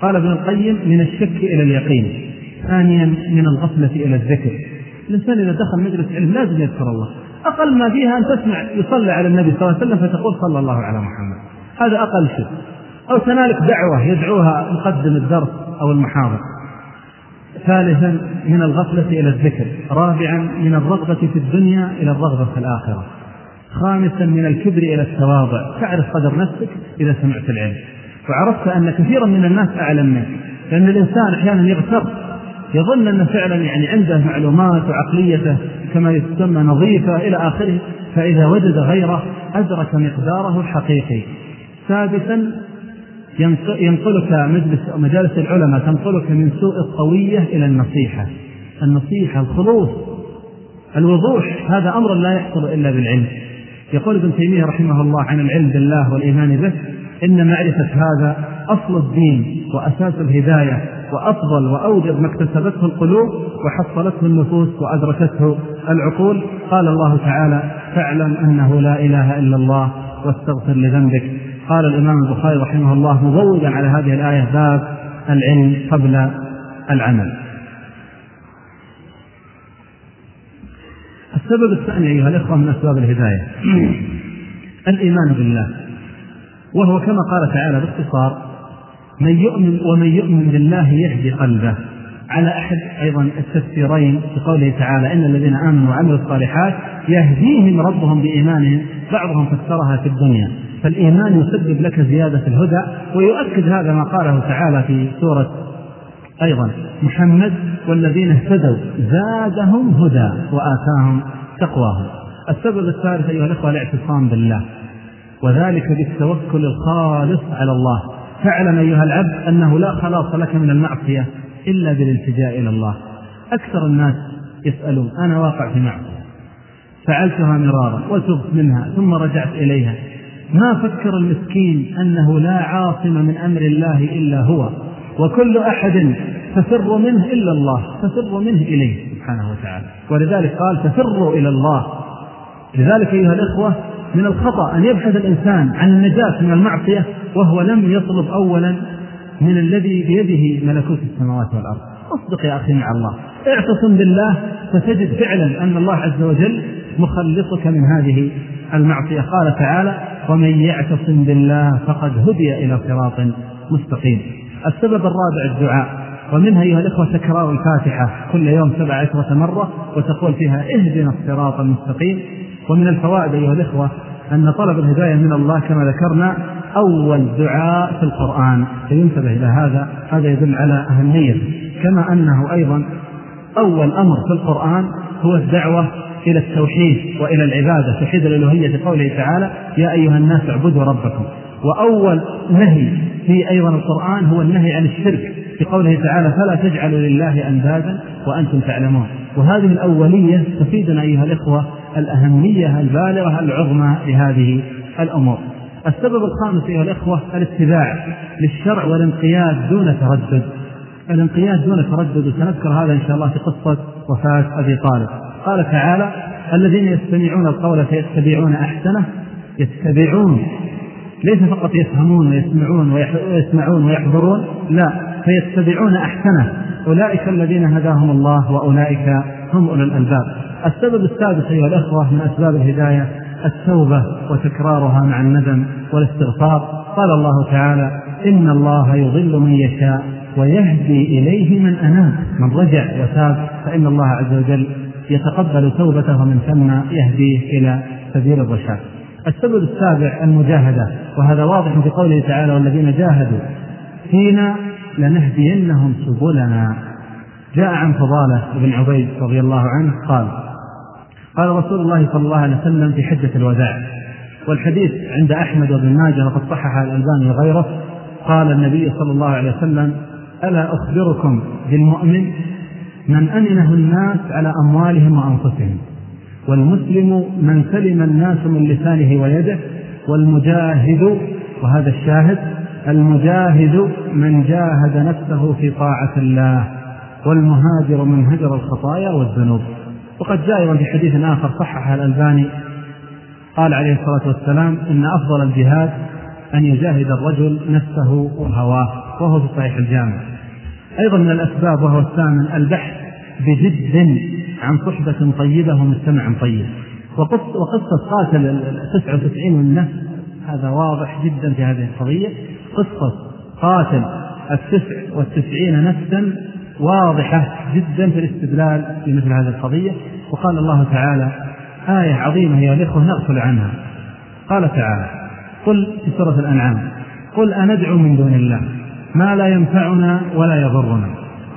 قال ابن القيم من الشك إلى اليقين. ثانيا من الغفلة إلى الذكر. الإنسان إذا دخل مجلس علم لازم يذكر الله. أقل ما فيها أن تسمع يصلى على النبي صلى الله عليه وسلم فتقول صلى الله على محمد. هذا أقل شيء. أو تنالك دعوة يدعوها مقدم الدرس أو المحاضر. ثالثا من الغفلة إلى الذكر رابعا من الرغبة في الدنيا إلى الرغبة في الآخرة خامسا من الكبر إلى التواضع تعرف قدر نفسك إذا سمعت العلم. وعرفت أن كثيرا من الناس أعلم منك لأن الإنسان أحيانا يغتر يظن أنه فعلا يعني عنده معلومات وعقليته كما يسمى نظيفة إلى آخره فإذا وجد غيره أدرك مقداره الحقيقي. سادسا ينقلك مجلس مجالس العلماء تنقلك من سوء الطوية إلى النصيحة. النصيحة الخلوص الوضوح هذا أمر لا يحصل إلا بالعلم. يقول ابن تيمية رحمه الله عن العلم بالله والإيمان به إن معرفة هذا أصل الدين وأساس الهداية وأفضل وأوجب ما اكتسبته القلوب وحصلته النفوس وأدركته العقول. قال الله تعالى فاعلم أنه لا إله إلا الله واستغفر لذنبك قال الإمام البخاري رحمه الله مبودا على هذه الآية باب العلم قبل العمل. السبب الثاني أيها الإخوة من أسباب الهداية. [clears throat] الإيمان بالله. وهو كما قال تعالى باختصار من يؤمن ومن يؤمن بالله يهدي قلبه. على أحد أيضا التفسيرين في قوله تعالى إن الذين آمنوا وعملوا الصالحات يهديهم ربهم بإيمانهم بعضهم فسرها في الدنيا. فالإيمان يسبب لك زيادة الهدى ويؤكد هذا ما قاله تعالى في سورة أيضا محمد والذين اهتدوا زادهم هدى وآتاهم تقواهم. السبب الثالث أيها الأخوة الاعتصام بالله وذلك بالتوكل الخالص على الله. فاعلم أيها العبد أنه لا خلاص لك من المعصية إلا بالالتجاء إلى الله. أكثر الناس يسألون أنا واقع في معصية. فعلتها مرارا وتبت منها ثم رجعت إليها. ما فكر المسكين أنه لا عاصم من أمر الله إلا هو وكل أحد تفر منه إلا الله تفر منه إليه سبحانه وتعالى. ولذلك قال تفروا إلى الله. لذلك أيها الإخوة من الخطأ أن يبحث الإنسان عن النجاة من المعصية وهو لم يطلب أولا من الذي بيده ملكوت السماوات والأرض. اصدق يا أخي مع الله. اعتصم بالله فتجد فعلا أن الله عز وجل مخلصك من هذه المعصية. قال تعالى ومن يعتصم بالله فقد هدي إلى صراط مستقيم. السبب الرابع الدعاء. ومنها أيها الإخوة تكرار الفاتحة كل يوم سبع عشرة مرة وتقول فيها اهدنا الصراط المستقيم. ومن الفوائد أيها الإخوة أن طلب الهداية من الله كما ذكرنا أول دعاء في القرآن. فينتبه إلى هذا. هذا يدل على أهمية. كما أنه أيضا أول أمر في القرآن هو الدعوة إلى التوحيد وإلى العبادة. توحيد الألوهية في قوله تعالى يا أيها الناس اعبدوا ربكم. وأول نهي في أيضا القرآن هو النهي عن الشرك. في قوله تعالى فلا تجعلوا لله أندادا وأنتم تعلمون. وهذه الأولية تفيدنا أيها الإخوة الأهمية البالغة العظمى لهذه الأمور. السبب الخامس أيها الإخوة الاتباع للشرع والانقياد دون تردد. الانقياد دون تردد وسنذكر هذا إن شاء الله في قصة وفاة أبي طالب. قال تعالى الذين يستمعون القول فيتبعون أحسنه يتبعون. ليس فقط يفهمون ويسمعون ويسمعون ويحضرون لا فيتبعون أحسنه. أولئك الذين هداهم الله وأولئك هم أولو الألباب. السبب السادس أيها الأخوة من أسباب الهداية التوبة وتكرارها مع الندم والاستغفار. قال الله تعالى إن الله يضل من يشاء ويهدي إليه من أناب. من رجع وتاب فإن الله عز وجل يتقبل توبته من ثم يهديه إلى سبيل الرشاد. السبب السابع المجاهدة وهذا واضح في قوله تعالى والذين جاهدوا فينا لنهدينهم سبلنا. جاء عن فضالة بن عبيد رضي الله عنه قال قال رسول الله صلى الله عليه وسلم في حجة الوداع. والحديث عند أحمد وابن ماجه وقد صحح الألباني وغيره قال النبي صلى الله عليه وسلم ألا أخبركم بالمؤمن من أمنه الناس على أموالهم وأنفسهم والمسلم من سلم الناس من لسانه ويده والمجاهد وهذا الشاهد المجاهد من جاهد نفسه في طاعة الله والمهاجر من هجر الخطايا والذنوب. وقد جاء أيضا في حديث آخر صحح الألباني قال عليه الصلاة والسلام إن أفضل الجهاد أن يجاهد الرجل نفسه وهواه. وهو في صحيح الجامع. أيضا من الأسباب وهو الثامن البحث بجد عن صحبة طيبة ومجتمع طيب. وقصة قاتل التسعة وتسعين النفس هذا واضح جدا في هذه القضية. قصة قاتل التسع والتسعين نفسا واضحة جدا في الاستدلال في مثل هذه القضية. وقال الله تعالى آية عظيمة يا الإخوة نغفل عنها. قال تعالى قل في سورة الأنعام قل أندعو من دون الله ما لا ينفعنا ولا يضرنا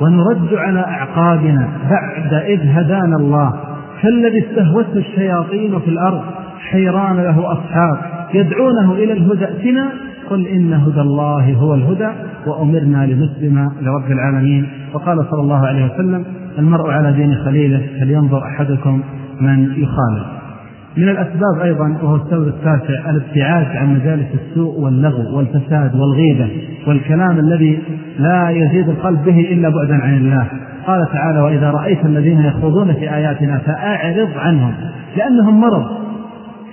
ونرد على أعقابنا بعد إذ هدانا الله. كالذي استهوته الشياطين في الأرض حيران له أصحاب يدعونه إلى الهدى. ائتنا قل إن هدى الله هو الهدى وأمرنا لنسلم لرب العالمين. وقال صلى الله عليه وسلم المرء على دين خليله فلينظر أحدكم من يخالف. من الأسباب أيضا وهو السبب التاسع الابتعاد عن مجالس السوء واللغو والفساد والغيبة والكلام الذي لا يزيد القلب به إلا بعدا عن الله. قال تعالى وإذا رأيت الذين يخوضون في آياتنا فأعرض عنهم لأنهم مرض.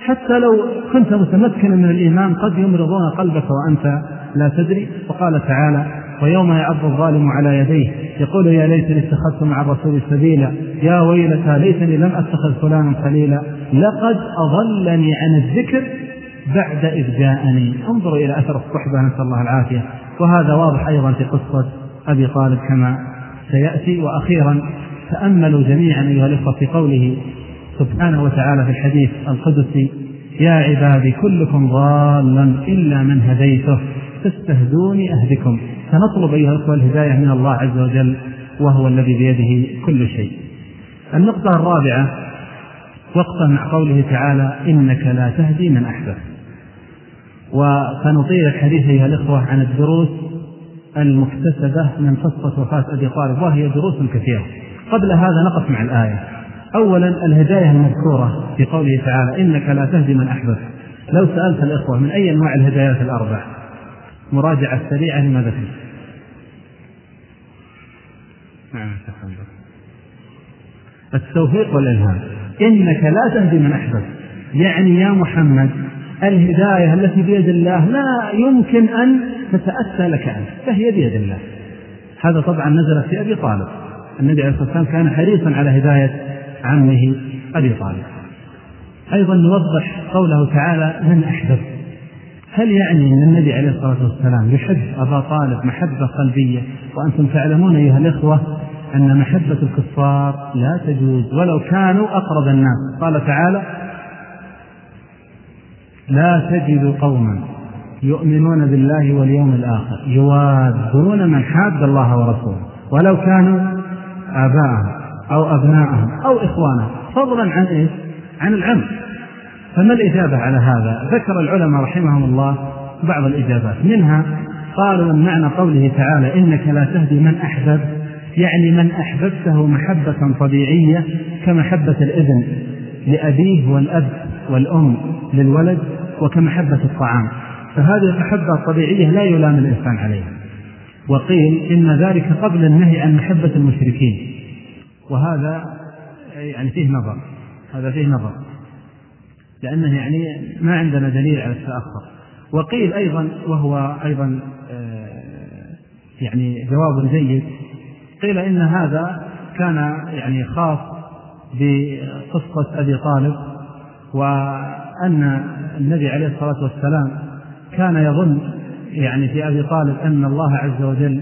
حتى لو كنت متمكنا من الإيمان قد يمرضون قلبك وأنت لا تدري. وقال تعالى ويوم يعض الظالم على يديه يقول يا ليتني اتخذت مع الرسول سبيلا يا ويلتى ليتني لم أتخذ فلانا خليلا لقد أضلني عن الذكر بعد إذ جاءني. انظروا إلى أثر الصحبة نسأل الله العافية. وهذا واضح أيضا في قصة أبي طالب كما سيأتي. وأخيرا تأملوا جميعا أيها الإخوة في قوله سبحانه وتعالى في الحديث القدسي يا عبادي كلكم ضال إلا من هديته فاستهدوني أهدكم. فنطلب أيها الأخوة الهداية من الله عز وجل وهو الذي بيده كل شيء. النقطة الرابعة وقفا مع قوله تعالى إنك لا تهدي من أحببت. وسنطيل الحديث أيها الإخوة عن الدروس المكتسبة من قصة وفاة أبي طالب وهي دروس كثيرة. قبل هذا نقف مع الآية. أولا الهداية المذكورة في قوله تعالى إنك لا تهدي من أحببت. لو سألت الإخوة من أي أنواع الهدايات الأربع مراجعة سريعة لماذا فيه نعم التوفيق والإلهام. إنك لا تهدي من أحببت. يعني يا محمد الهداية التي بيد الله لا يمكن أن تتأتى لك أنت فهي بيد الله. هذا طبعا نزل في أبي طالب. النبي عليه الصلاة والسلام كان حريصا على هداية عمه أبي طالب. أيضا نوضح قوله تعالى من أحببت. هل يعني أن النبي عليه الصلاة والسلام يحب أبا طالب محبة قلبية؟ وأنتم تعلمون أيها الإخوة أن محبة الكفار لا تجوز ولو كانوا أقرب الناس. قال تعالى لا تجد قوما يؤمنون بالله واليوم الآخر يوادون من حاد الله ورسوله. ولو كانوا آباءهم أو أبناءهم أو إخوانهم. فضلا عن إيش؟ عن العم فما الإجابة على هذا؟ ذكر العلماء رحمهم الله بعض الإجابات. منها قالوا من معنى قوله تعالى إنك لا تهدي من أحببت يعني من أحببته محبة طبيعية كمحبة الإبن لأبيه والأب والأم للولد وكمحبة الطعام. فهذه المحبة الطبيعية لا يلام الإنسان عليها. وقيل إن ذلك قبل النهي عن محبة المشركين. وهذا يعني فيه نظر. هذا فيه نظر. لأنه يعني ما عندنا دليل على التأخر. وقيل أيضا وهو أيضا آه، يعني جواب جيد. قيل إن هذا كان يعني خاص بقصة أبي طالب وأن النبي عليه الصلاة والسلام كان يظن يعني في أبي طالب أن الله عز وجل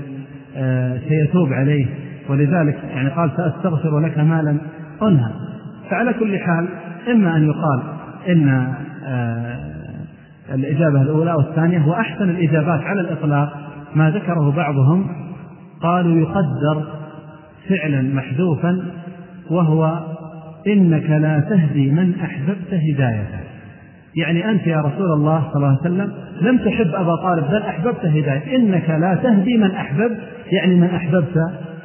آه، سيتوب عليه. ولذلك يعني قال سأستغفر لك ما لم أنهى. فعلى كل حال إما أن يقال إن آه، الإجابة الأولى والثانية وأحسن الإجابات على الإطلاق ما ذكره بعضهم قالوا يقدر فعلا محذوفا وهو إنك لا تهدي من أحببت هدايته. يعني أنت يا رسول الله صلى الله عليه وسلم لم تحب أبا طالب بل أحببت هدايته. إنك لا تهدي من أحببت يعني من أحببت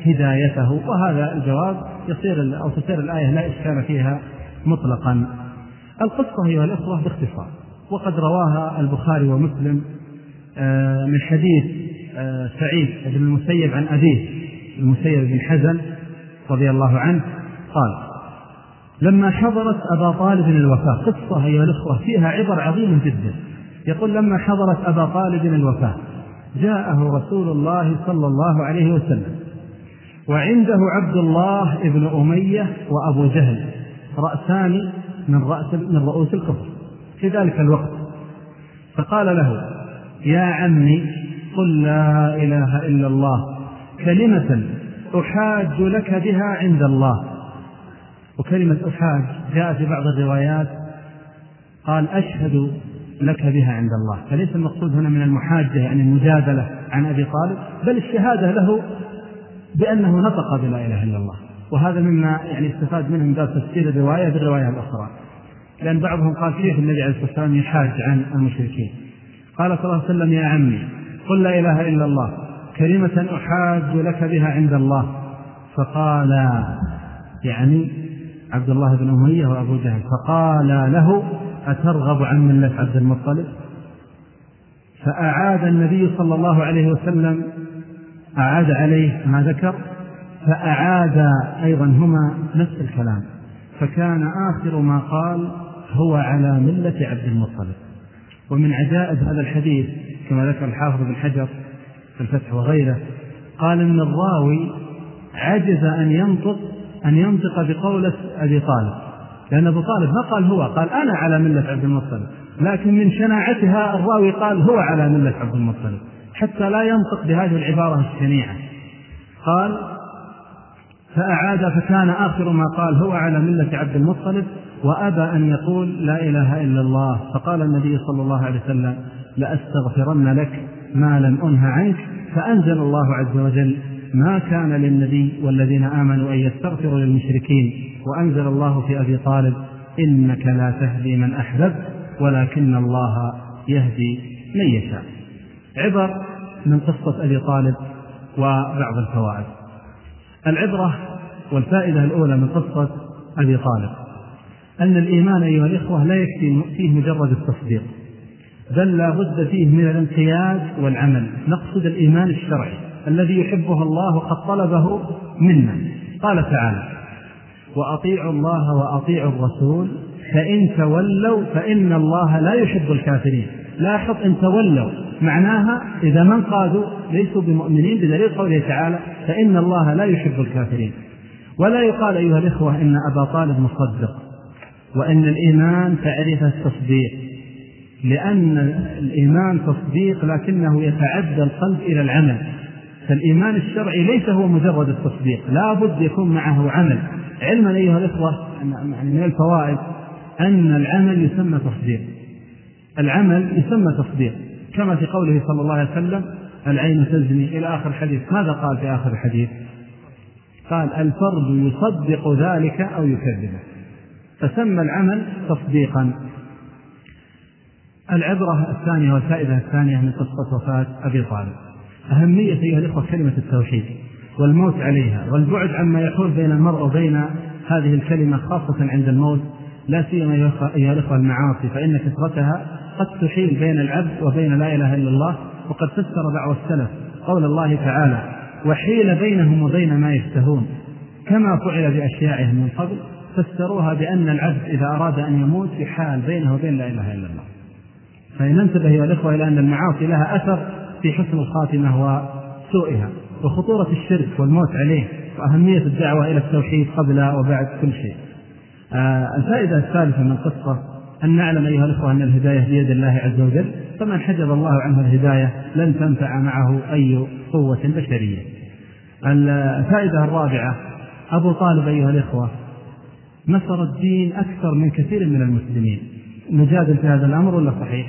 هدايته. وهذا الجواب يصير أو تصير الآية لا إشكال فيها مطلقا. القصة أيها الأخوة باختصار. وقد رواها البخاري ومسلم آه، من حديث آه، سعيد بن المسيب عن أبيه المسيب بن حزن رضي الله عنه قال لما حضرت أبا طالب الوفاة قصة أيها الأخوة فيها عبر عظيمة جدا. يقول لما حضرت أبا طالب الوفاة جاءه رسول الله صلى الله عليه وسلم وعنده عبد الله بن أمية وأبو جهل رأسان من رأس من رؤوس الكفر. في ذلك الوقت. فقال له يا عمي قل لا إله إلا الله كلمة أحاج لك بها عند الله. وكلمة أحاج جاء في بعض الروايات قال أشهد لك بها عند الله. فليس المقصود هنا من المحاجة يعني المجادلة عن أبي طالب بل الشهادة له بأنه نطق بلا إله إلا الله. وهذا مما يعني استفاد منه من باب تفسير الرواية بالرواية الأخرى. لأن بعضهم قال كيف النبي عليه الصلاة والسلام يحاج عن المشركين. قال صلى الله عليه وسلم يا عمي قل لا إله إلا الله كلمة أحاج لك بها عند الله. فقال يعني عبد الله بن أمية وأبو جهل فقال له أترغب عن ملة عبد المطلب؟ فأعاد النبي صلى الله عليه وسلم أعاد عليه ما ذكر فأعاد أيضا هما نفس الكلام. فكان آخر ما قال هو على ملة عبد المطلب. ومن عجائب هذا الحديث كما ذكر الحافظ بن حجر في الفتح وغيره قال إن الراوي عجز أن ينطق أن ينطق بقولة أبي طالب. لأن أبو طالب ما قال هو قال أنا على ملة عبد المطلب. لكن من شناعتها الراوي قال هو على ملة عبد المطلب. حتى لا ينطق بهذه العبارة الشنيعة. قال فأعاد فكان آخر ما قال هو على ملة عبد المطلب وأبى أن يقول لا إله إلا الله. فقال النبي صلى الله عليه وسلم لأستغفرن لك ما لم أنه عنك. فأنزل الله عز وجل ما كان للنبي والذين آمنوا أن يستغفروا للمشركين. وأنزل الله في أبي طالب إنك لا تهدي من أحببت ولكن الله يهدي من يشاء. عبر من قصة أبي طالب وبعض الفوائد. العبرة والفائدة الأولى من قصة أبي طالب. أن الإيمان أيها الإخوة لا يكفي فيه مجرد التصديق بل لا بد فيه من الانقياد والعمل. نقصد الإيمان الشرعي الذي يحبه الله وقد طلبه منا. قال تعالى وأطيعوا الله وأطيعوا الرسول فإن تولوا فإن الله لا يحب الكافرين. لاحظ إن تولوا. معناها إذا من قادوا ليسوا بمؤمنين بدليل قوله تعالى فإن الله لا يحب الكافرين. ولا يقال أيها الإخوة إن أبا طالب مصدق وإن الإيمان تعرف التصديق لأن الإيمان تصديق لكنه يتعدى القلب إلى العمل. فالإيمان الشرعي ليس هو مجرد التصديق لا بد يكون معه عمل. علما أيها الإخوة يعني من الفوائد أن العمل يسمى تصديق. العمل يسمى تصديق كما في قوله صلى الله عليه وسلم العين تزني إلى آخر الحديث. ماذا قال في آخر الحديث؟ قال الفرد يصدق ذلك أو يكذبه. فسمى العمل تصديقا. العبرة الثانية والفائدة الثانية من قصة وفاة أبي طالب. أهمية أيها الإخوة كلمة التوحيد والموت عليها والبعد عما يحول بين المرء وبين هذه الكلمة خاصة عند الموت. لا سيما أيها الإخوة المعاصي فإن كثرتها قد تحيل بين العبد وبين لا إله إلا الله. وقد فسر بعض السلف قول الله تعالى وحيل بينهم وبين ما يشتهون كما فعل بأشياعهم من قبل فسروها بأن العبد إذا أراد أن يموت يحال بينه وبين لا إله إلا الله. فإن انتبه أيها الإخوة إلى أن المعاصي لها أثر في حسن الخاتمة وسوءها وخطورة الشرك والموت عليه وأهمية الدعوة إلى التوحيد قبل وبعد كل شيء. آه الفائدة الثالثة من القصة أن نعلم أيها الأخوة أن الهداية بيد الله عز وجل فمن حجب الله عنه الهداية لن تنفع معه أي قوة بشرية. الفائدة الرابعة أبو طالب أيها الإخوة نصر الدين أكثر من كثير من المسلمين. نجادل في هذا الأمر ولا صحيح؟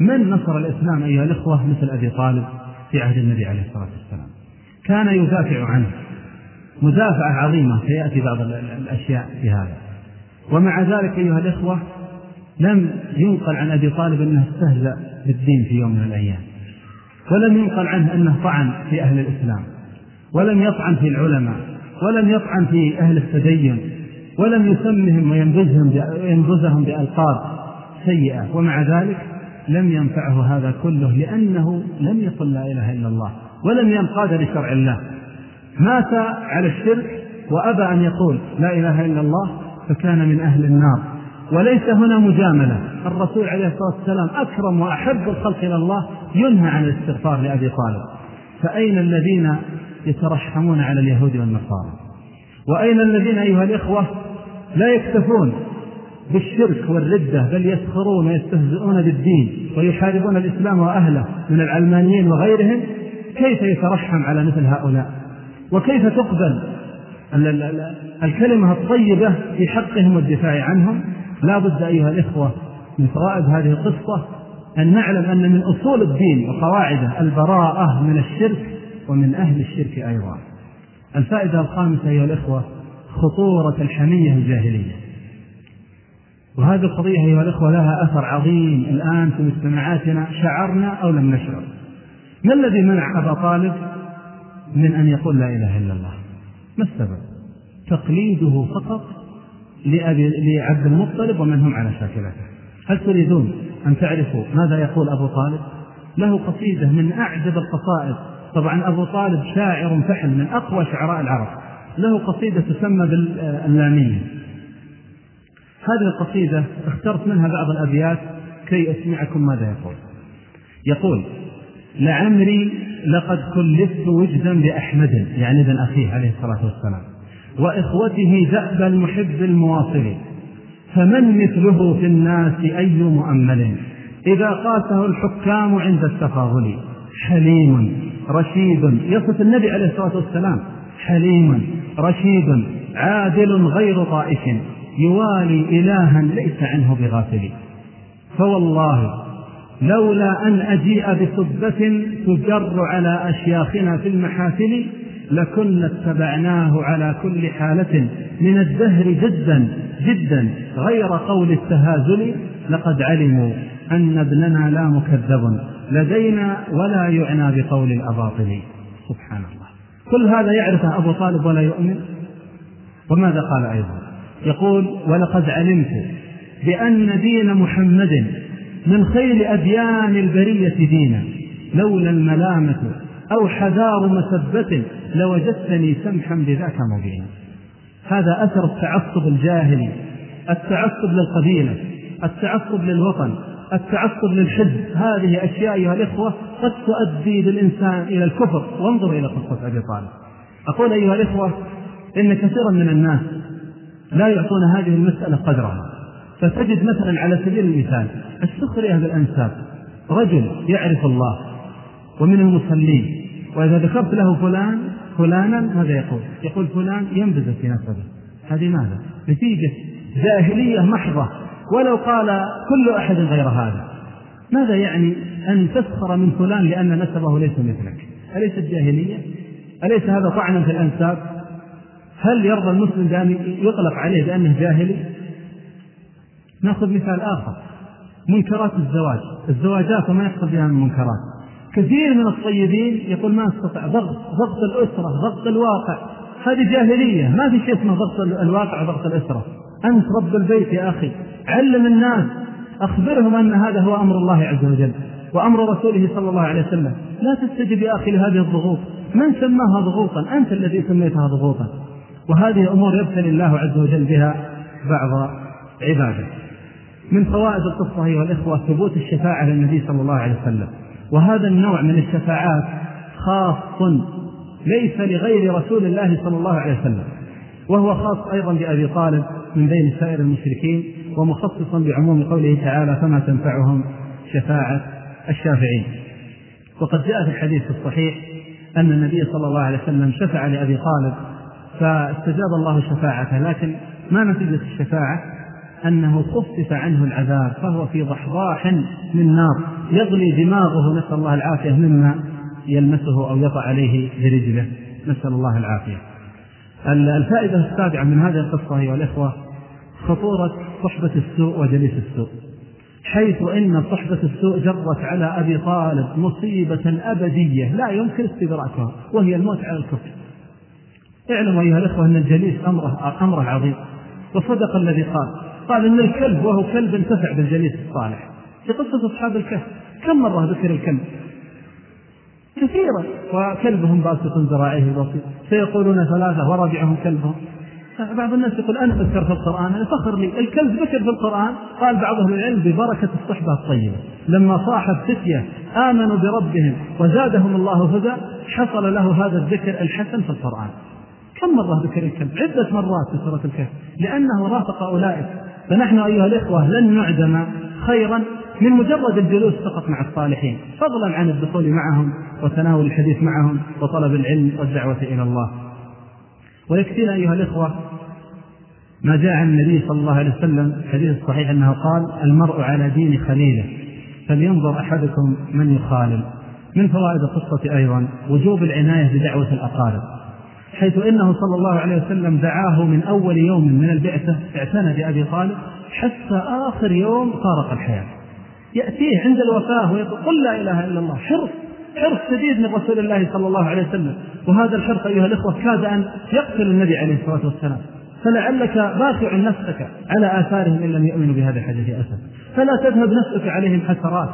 من نصر الإسلام أيها الإخوة مثل أبي طالب في عهد النبي عليه الصلاة والسلام؟ كان يدافع عنه. مدافعة عظيمة سيأتي بعض الأشياء في هذا. ومع ذلك أيها الإخوة لم ينقل عن أبي طالب أنه استهزأ بالدين في يوم من الأيام. ولم ينقل عنه أنه طعن في أهل الإسلام. ولم يطعن في العلماء. ولم يطعن في أهل التدين. ولم يسمهم وينبذهم وينبذهم بألقاب سيئة. ومع ذلك لم ينفعه هذا كله لأنه لم يقل لا إله إلا الله. ولم ينقاد لشرع الله. مات على الشرك وأبى أن يقول لا إله إلا الله فكان من أهل النار. وليس هنا مجاملة. الرسول عليه الصلاة والسلام أكرم وأحب الخلق إلى الله ينهى عن الاستغفار لأبي طالب. فأين الذين يترحمون على اليهود والنصارى؟ وأين الذين أيها الإخوة لا يكتفون بالشرك والردة بل يسخرون ويستهزئون بالدين ويحاربون الإسلام وأهله من العلمانيين وغيرهم؟ كيف يترحم على مثل هؤلاء؟ وكيف تقبل الكلمة الطيبة في حقهم والدفاع عنهم. لا بد أيها الإخوة من فوائد هذه القصة أن نعلم أن من أصول الدين وقواعده البراءة من الشرك ومن أهل الشرك أيضا. الفائدة الخامسة أيها الإخوة خطورة الحمية الجاهلية. وهذه القضية أيها الإخوة لها أثر عظيم. الآن في مجتمعاتنا شعرنا أو لم نشعر؟ ما الذي منع أبا طالب من أن يقول لا إله إلا الله؟ ما السبب؟ تقليده فقط لأبي لعبد المطلب ومن هم على شاكلته هل تريدون أن تعرفوا ماذا يقول أبو طالب؟ له قصيدة من أعجب القصائد. طبعا أبو طالب شاعر فحل من أقوى شعراء العرب. له قصيدة تسمى باللامية هذه القصيدة اخترت منها بعض الأبيات كي أسمعكم ماذا يقول. يقول لعمري لقد كلفت وجدا بأحمد يعني ابن أخيه عليه الصلاة والسلام وإخوته دأب المحب المواصل فمن مثله في الناس أي مؤمل؟ إذا قاسه الحكام عند التفاضل حليم رشيد يصف النبي عليه الصلاة والسلام حليم رشيد عادل غير طائش يوالي إلها ليس عنه بغافل. فوالله لولا أن أجيء بصبة تجر على أشياخنا في المحافل لكنا اتبعناه على كل حالة. من الدهر جدا جدا غير قول التهازل لقد علموا أن ابننا لا مكذب لدينا ولا يعنى بقول الأباطل. سبحان الله. كل هذا يعرفه أبو طالب ولا يؤمن؟ وماذا قال أيضا؟ يقول ولقد علمت بأن دين محمد من خير أديان البرية دينا. لولا الملامة أو حذار مسبة لوجدتني سمحا بذاك مبينا. هذا أثر التعصب الجاهلي التعصب للقبيلة التعصب للوطن التعصب للحزب. هذه أشياء أيها الإخوة قد تؤدي بالإنسان إلى الكفر. وانظر إلى قصة أبي طالب. أقول أيها الإخوة إن كثيرا من الناس لا يعطون هذه المسألة قدرها فتجد مثلا على سبيل المثال السخرية بالأنساب رجل يعرف الله ومن المصلين وإذا ذكرت له فلان فلانا ماذا يقول؟ يقول فلان ينبذ في نسبه هذه ماذا؟ نتيجة جاهلية محضة ولو قال كل أحد غير هذا ماذا يعني أن تسخر من فلان لأن نسبه ليس مثلك أليست جاهلية؟ أليس هذا طعنا في الأنساب؟ هل يرضى المسلم بأن يطلق عليه بأنه جاهلي؟ نأخذ مثال آخر منكرات الزواج. الزواجات وما يحصل بها من منكرات كثير من الطيبين يقول ما استطع ضغط ضغط الأسرة ضغط الواقع. هذه جاهلية. ما في شيء اسمه ضغط الواقع وضغط الأسرة. أنت رب البيت يا أخي. علم الناس. أخبرهم أن هذا هو أمر الله عز وجل وأمر رسوله صلى الله عليه وسلم. لا تستجب يا أخي لهذه الضغوط. من سماها ضغوطا؟ أنت الذي سميتها ضغوطا. وهذه أمور يبتلي الله عز وجل بها بعض عباده. من فوائد القصة أيها الإخوة ثبوت الشفاعة للنبي صلى الله عليه وسلم. وهذا النوع من الشفاعات خاص ليس لغير رسول الله صلى الله عليه وسلم. وهو خاص أيضا بأبي طالب من بين سائر المشركين ومخصصا بعموم قوله تعالى فما تنفعهم شفاعة الشافعين وقد جاء في الحديث الصحيح أن النبي صلى الله عليه وسلم شفع لأبي طالب فاستجاب الله شفاعته. لكن ما نتيجة الشفاعة؟ أنه خفف عنه العذاب فهو في ضحضاح من نار يغلي دماغه نسأل الله العافية مما يلمسه أو يطع عليه برجله. نسأل الله العافية. الفائدة السابعة من هذه القصة أيها الإخوة خطورة صحبة السوء وجليس السوء. حيث إن صحبة السوء جرت على أبي طالب مصيبة أبدية لا يمكن استدراكها وهي الموت على الكفر. اعلموا أيها الإخوة أن الجليس أمره, أمره عظيم وصدق الذي قال. قال إن الكلب وهو كلب انتفع بالجليس الصالح. في قصة أصحاب الكهف كم مرة ذكر الكلب؟ كثيرا وكلبهم باسط ذراعيه بسيط. سيقولون ثلاثة ورابعهم كلبهم. بعض الناس يقول أنا أذكر في القرآن أنا فخر لي. الكلب ذكر في القرآن قال بعض أهل العلم ببركة الصحبة الطيبة. لما صاحب فتية آمنوا بربهم وزادهم الله هدى حصل له هذا الذكر الحسن في القرآن. كم مرة ذكر الكلب؟ عدة مرات في سورة الكهف. لأنه رافق أولئك. فنحن أيها الإخوة لن نعدم خيرا من مجرد الجلوس فقط مع الصالحين. فضلا عن الدخول معهم وتناول الحديث معهم وطلب العلم والدعوة إلى الله. ويكفينا أيها الإخوة ما جاء عن النبي صلى الله عليه وسلم الحديث الصحيح أنه قال المرء على دين خليله فلينظر أحدكم من يخالل. من فوائد القصة أيضا وجوب العناية بدعوة الأقارب. حيث إنه صلى الله عليه وسلم دعاه من أول يوم من البعثة اعتنى بأبي طالب حتى آخر يوم فارق الحياة. يأتيه عند الوفاة ويقول قل لا إله إلا الله حرص حرص شديد من رسول الله صلى الله عليه وسلم. وهذا الحرص أيها الإخوة كاد أن يقتل النبي عليه الصلاة والسلام. فلعلك باخع نفسك على آثارهم إن لم يؤمنوا بهذا الحديث أسف فلا تذهب نفسك عليهم حسرات.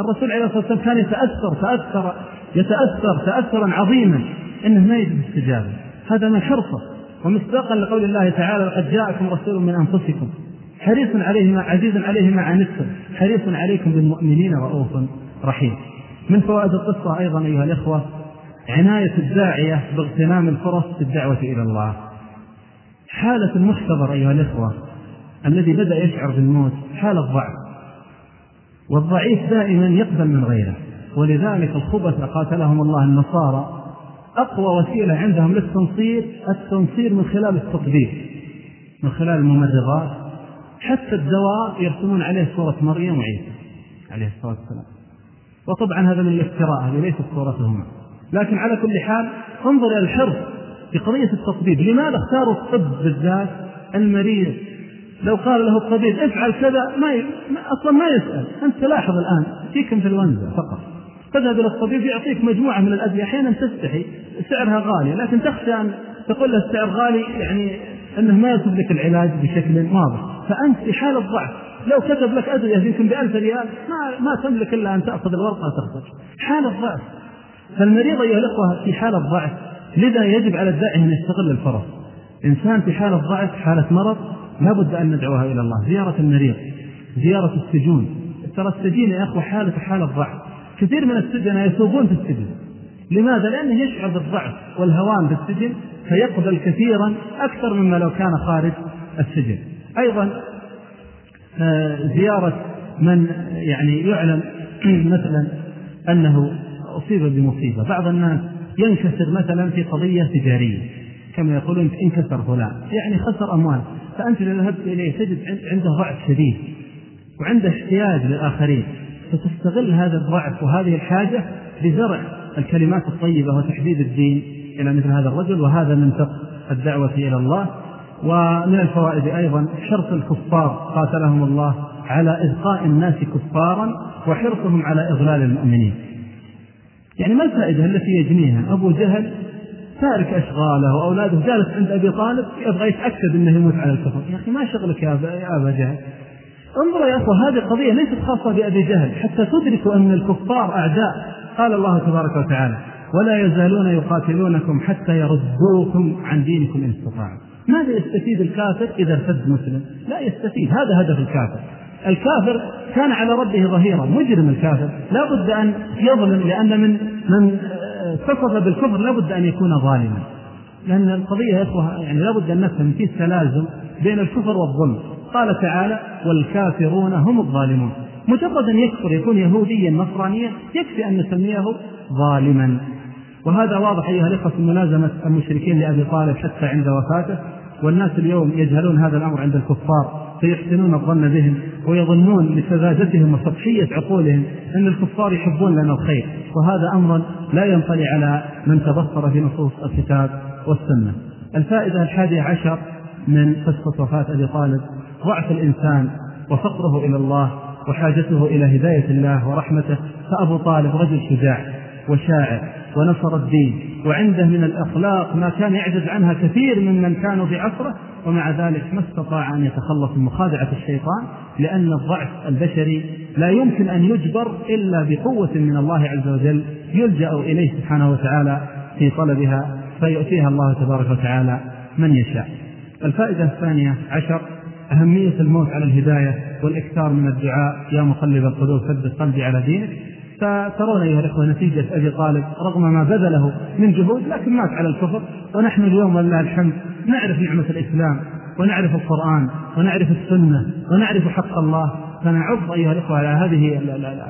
الرسول عليه الصلاة والسلام كان يتأثر تأثر يتأثر تأثرا عظيما إنه ما يجد استجابة. هذا من حرصه. ومصداقا لقول الله تعالى لقد جاءكم رسول من أنفسكم. حريص عليه عزيز عليه ما عنتم. حريص عليكم بالمؤمنين رؤوف رحيم. من فوائد القصة أيضا أيها الإخوة عناية الداعية باغتنام الفرص في الدعوة إلى الله. حالة المختبر أيها الإخوة الذي بدأ يشعر بالموت حالة ضعف والضعيف دائما يقبل من غيره. ولذلك الخبث قاتلهم الله النصارى أقوى وسيلة عندهم للتنصير التنصير من خلال التطبيق من خلال الممرضات. حتى الدواء يرسمون عليه صورة مريم وعيسى عليه الصلاة والسلام. وطبعا هذا من الافتراء هذه ليست صورتهما لكن على كل حال انظر إلى الحرص في قضية التطبيب لماذا اختاروا الطب بالذات المريض لو قال له الطبيب افعل كذا ما ي... أصلا ما يسأل. أنت تلاحظ الآن فيك انفلونزا فقط. تذهب إلى الطبيب يعطيك مجموعة من الأدوية أحيانا تستحي سعرها غالي لكن تخشى أن تقول له السعر غالي يعني أنه ما يصف لك العلاج بشكل واضح. فأنت في حاله ضعف لو كتب لك أدوية يمكن بألف ريال ما ما تملك إلا أن تأخذ الورقة وتخرج. حاله ضعف فالمريض أيها الأخوة في حاله ضعف لذا يجب على الداعي أن يستغل الفرص. إنسان في حاله ضعف حالة مرض لا بد أن ندعوها إلى الله. زيارة المريض زيارة السجون. ترى السجين يا أخوة حالته حالة ضعف. كثير من السجناء يتوبون في السجن. لماذا؟ لأنه يشعر بالضعف والهوان في السجن فيقبل كثيرا أكثر مما لو كان خارج السجن. أيضا آه، زيارة من يعني يعلم [clears throat] مثلا أنه أصيب بمصيبة. بعض الناس ينكسر مثلا في قضية تجارية كما يقولون إنكسر فلان. يعني خسر أموال. فأنت إذا ذهبت إليه تجد عنده ضعف شديد وعنده احتياج للآخرين. فتستغل هذا الضعف وهذه الحاجة بزرع الكلمات الطيبة وتحديد الدين إلى مثل هذا الرجل وهذا منطق الدعوة إلى الله. ومن الفوائد أيضا حرص الكفار قاتلهم الله على إبقاء الناس كفارا وحرصهم على إضلال المؤمنين. يعني ما الفائدة التي يجنيها؟ أبو جهل تارك أشغاله وأولاده جالس عند أبي طالب يبغى يتأكد أنه يموت على الكفر. يا أخي ما شغلك يا أبا جهل. انظروا يا أخوة هذه قضية ليست خاصة بأبي جهل حتى تدركوا أن الكفار أعداء. قال الله تبارك وتعالى ولا يزالون يقاتلونكم حتى يردوكم عن دينكم إن استطاعوا. ماذا يستفيد الكافر إذا ارتد مسلم؟ لا يستفيد هذا هدف الكافر. الكافر كان على ربه ظهيرا مجرم الكافر. لا بد أن يظلم لأن من من اتصف بالكفر لا بد أن يكون ظالما. لأن القضية يا إخوة يعني لا بد أن نفهم في تلازم بين الكفر والظلم. قال تعالى والكافرون هم الظالمون. مجرد أن يكفر يكون يهوديا نصرانيا يكفي أن نسميه ظالما. وهذا واضح أيها الإخوة في ملازمة المشركين لأبي طالب حتى عند وفاته. والناس اليوم يجهلون هذا الأمر عند الكفار. فيحسنون الظن بهم ويظنون لسذاجتهم وسطحية عقولهم أن الكفار يحبون لنا الخير وهذا أمر لا ينطلي على من تبصر في نصوص الكتاب والسنة. الفائدة الحادية عشر من قصة وفاة أبي طالب ضعف الإنسان وفقره إلى الله وحاجته إلى هداية الله ورحمته فأبو طالب رجل شجاع وشاعر ونصر الدين وعنده من الأخلاق ما كان يعجز عنها كثير ممن كانوا في عصره ومع ذلك ما استطاع أن يتخلص من مخادعة الشيطان لأن الضعف البشري لا يمكن أن يجبر إلا بقوة من الله عز وجل يلجأ إليه سبحانه وتعالى في طلبها فيؤتيها الله تبارك وتعالى من يشاء. الفائدة الثانية عشر أهمية الموت على الهداية والإكثار من الدعاء يا مقلب القلوب ثبت قلبي على دينك. فترون أيها الإخوة نتيجة أبي طالب رغم ما بذله من جهود لكن مات على الكفر. ونحن اليوم ولله الحمد نعرف نعمة الإسلام ونعرف القرآن ونعرف السنة ونعرف حق الله. فنعض أيها الإخوة على هذه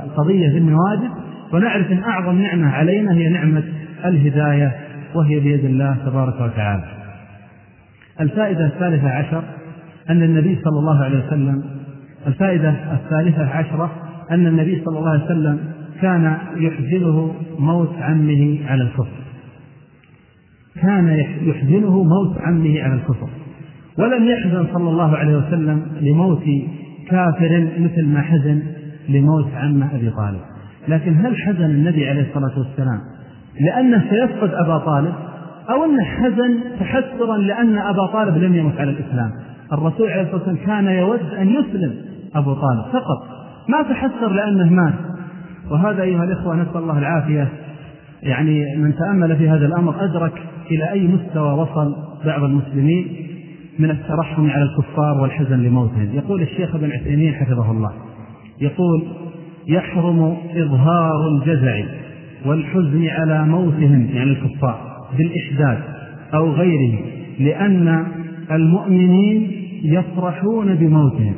القضية بالنواجذ ونعرف أن أعظم نعمة علينا هي نعمة الهداية وهي بيد الله تبارك وتعالى. الفائدة الثالثة عشر أن النبي صلى الله عليه وسلم الفائدة الثالثة عشرة أن النبي صلى الله عليه وسلم كان يحزنه موت عمه على الكفر. كان يحزنه موت عمه على الكفر. ولم يحزن صلى الله عليه وسلم لموت كافر مثل ما حزن لموت عمه أبي طالب. لكن هل حزن النبي عليه الصلاة والسلام لأنه سيفقد أبا طالب أو أنه حزن تحسرا لأن أبا طالب لم يمت على الإسلام؟ الرسول عليه الصلاة والسلام كان يود أن يسلم أبو طالب فقط. ما تحسر لأنه مات. وهذا أيها الإخوة نسأل الله العافية. يعني من تأمل في هذا الأمر أدرك إلى أي مستوى وصل بعض المسلمين من الترحم على الكفار والحزن لموتهم. يقول الشيخ ابن عثيمين حفظه الله. يقول يحرم إظهار الجزع والحزن على موتهم يعني الكفار بالإحداث أو غيره لأن المؤمنين يفرحون بموتهم.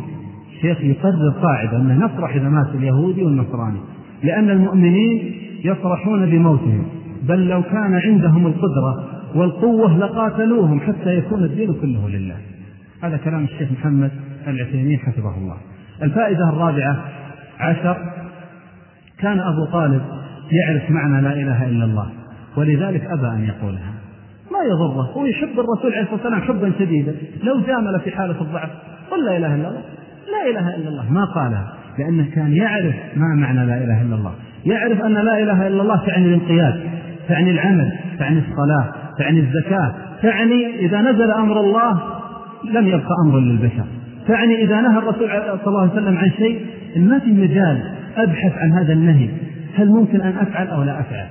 الشيخ يقرر قاعدة أنه نفرح إذا مات اليهودي والنصراني. لأن المؤمنين يفرحون بموتهم بل لو كان عندهم القدرة والقوة لقاتلوهم حتى يكون الدين كله لله. هذا كلام الشيخ محمد العثيمين حفظه الله. الفائدة الرابعة عشر كان أبو طالب يعرف معنى لا إله إلا الله ولذلك أبى أن يقولها. ما يضره هو يحب الرسول عليه الصلاة والسلام حبا شديدا لو جامل في حالة الضعف قل لا إله إلا الله. لا إله إلا الله. ما قالها. لأنه كان يعرف ما معنى لا إله إلا الله. يعرف أن لا إله إلا الله تعني الانقياد تعني العمل تعني الصلاة تعني الزكاة تعني إذا نزل أمر الله لم يبقى أمر للبشر. تعني إذا نهى الرسول صلى الله عليه وسلم عن شيء ما في مجال أبحث عن هذا النهي. هل ممكن أن أفعل أو لا أفعل؟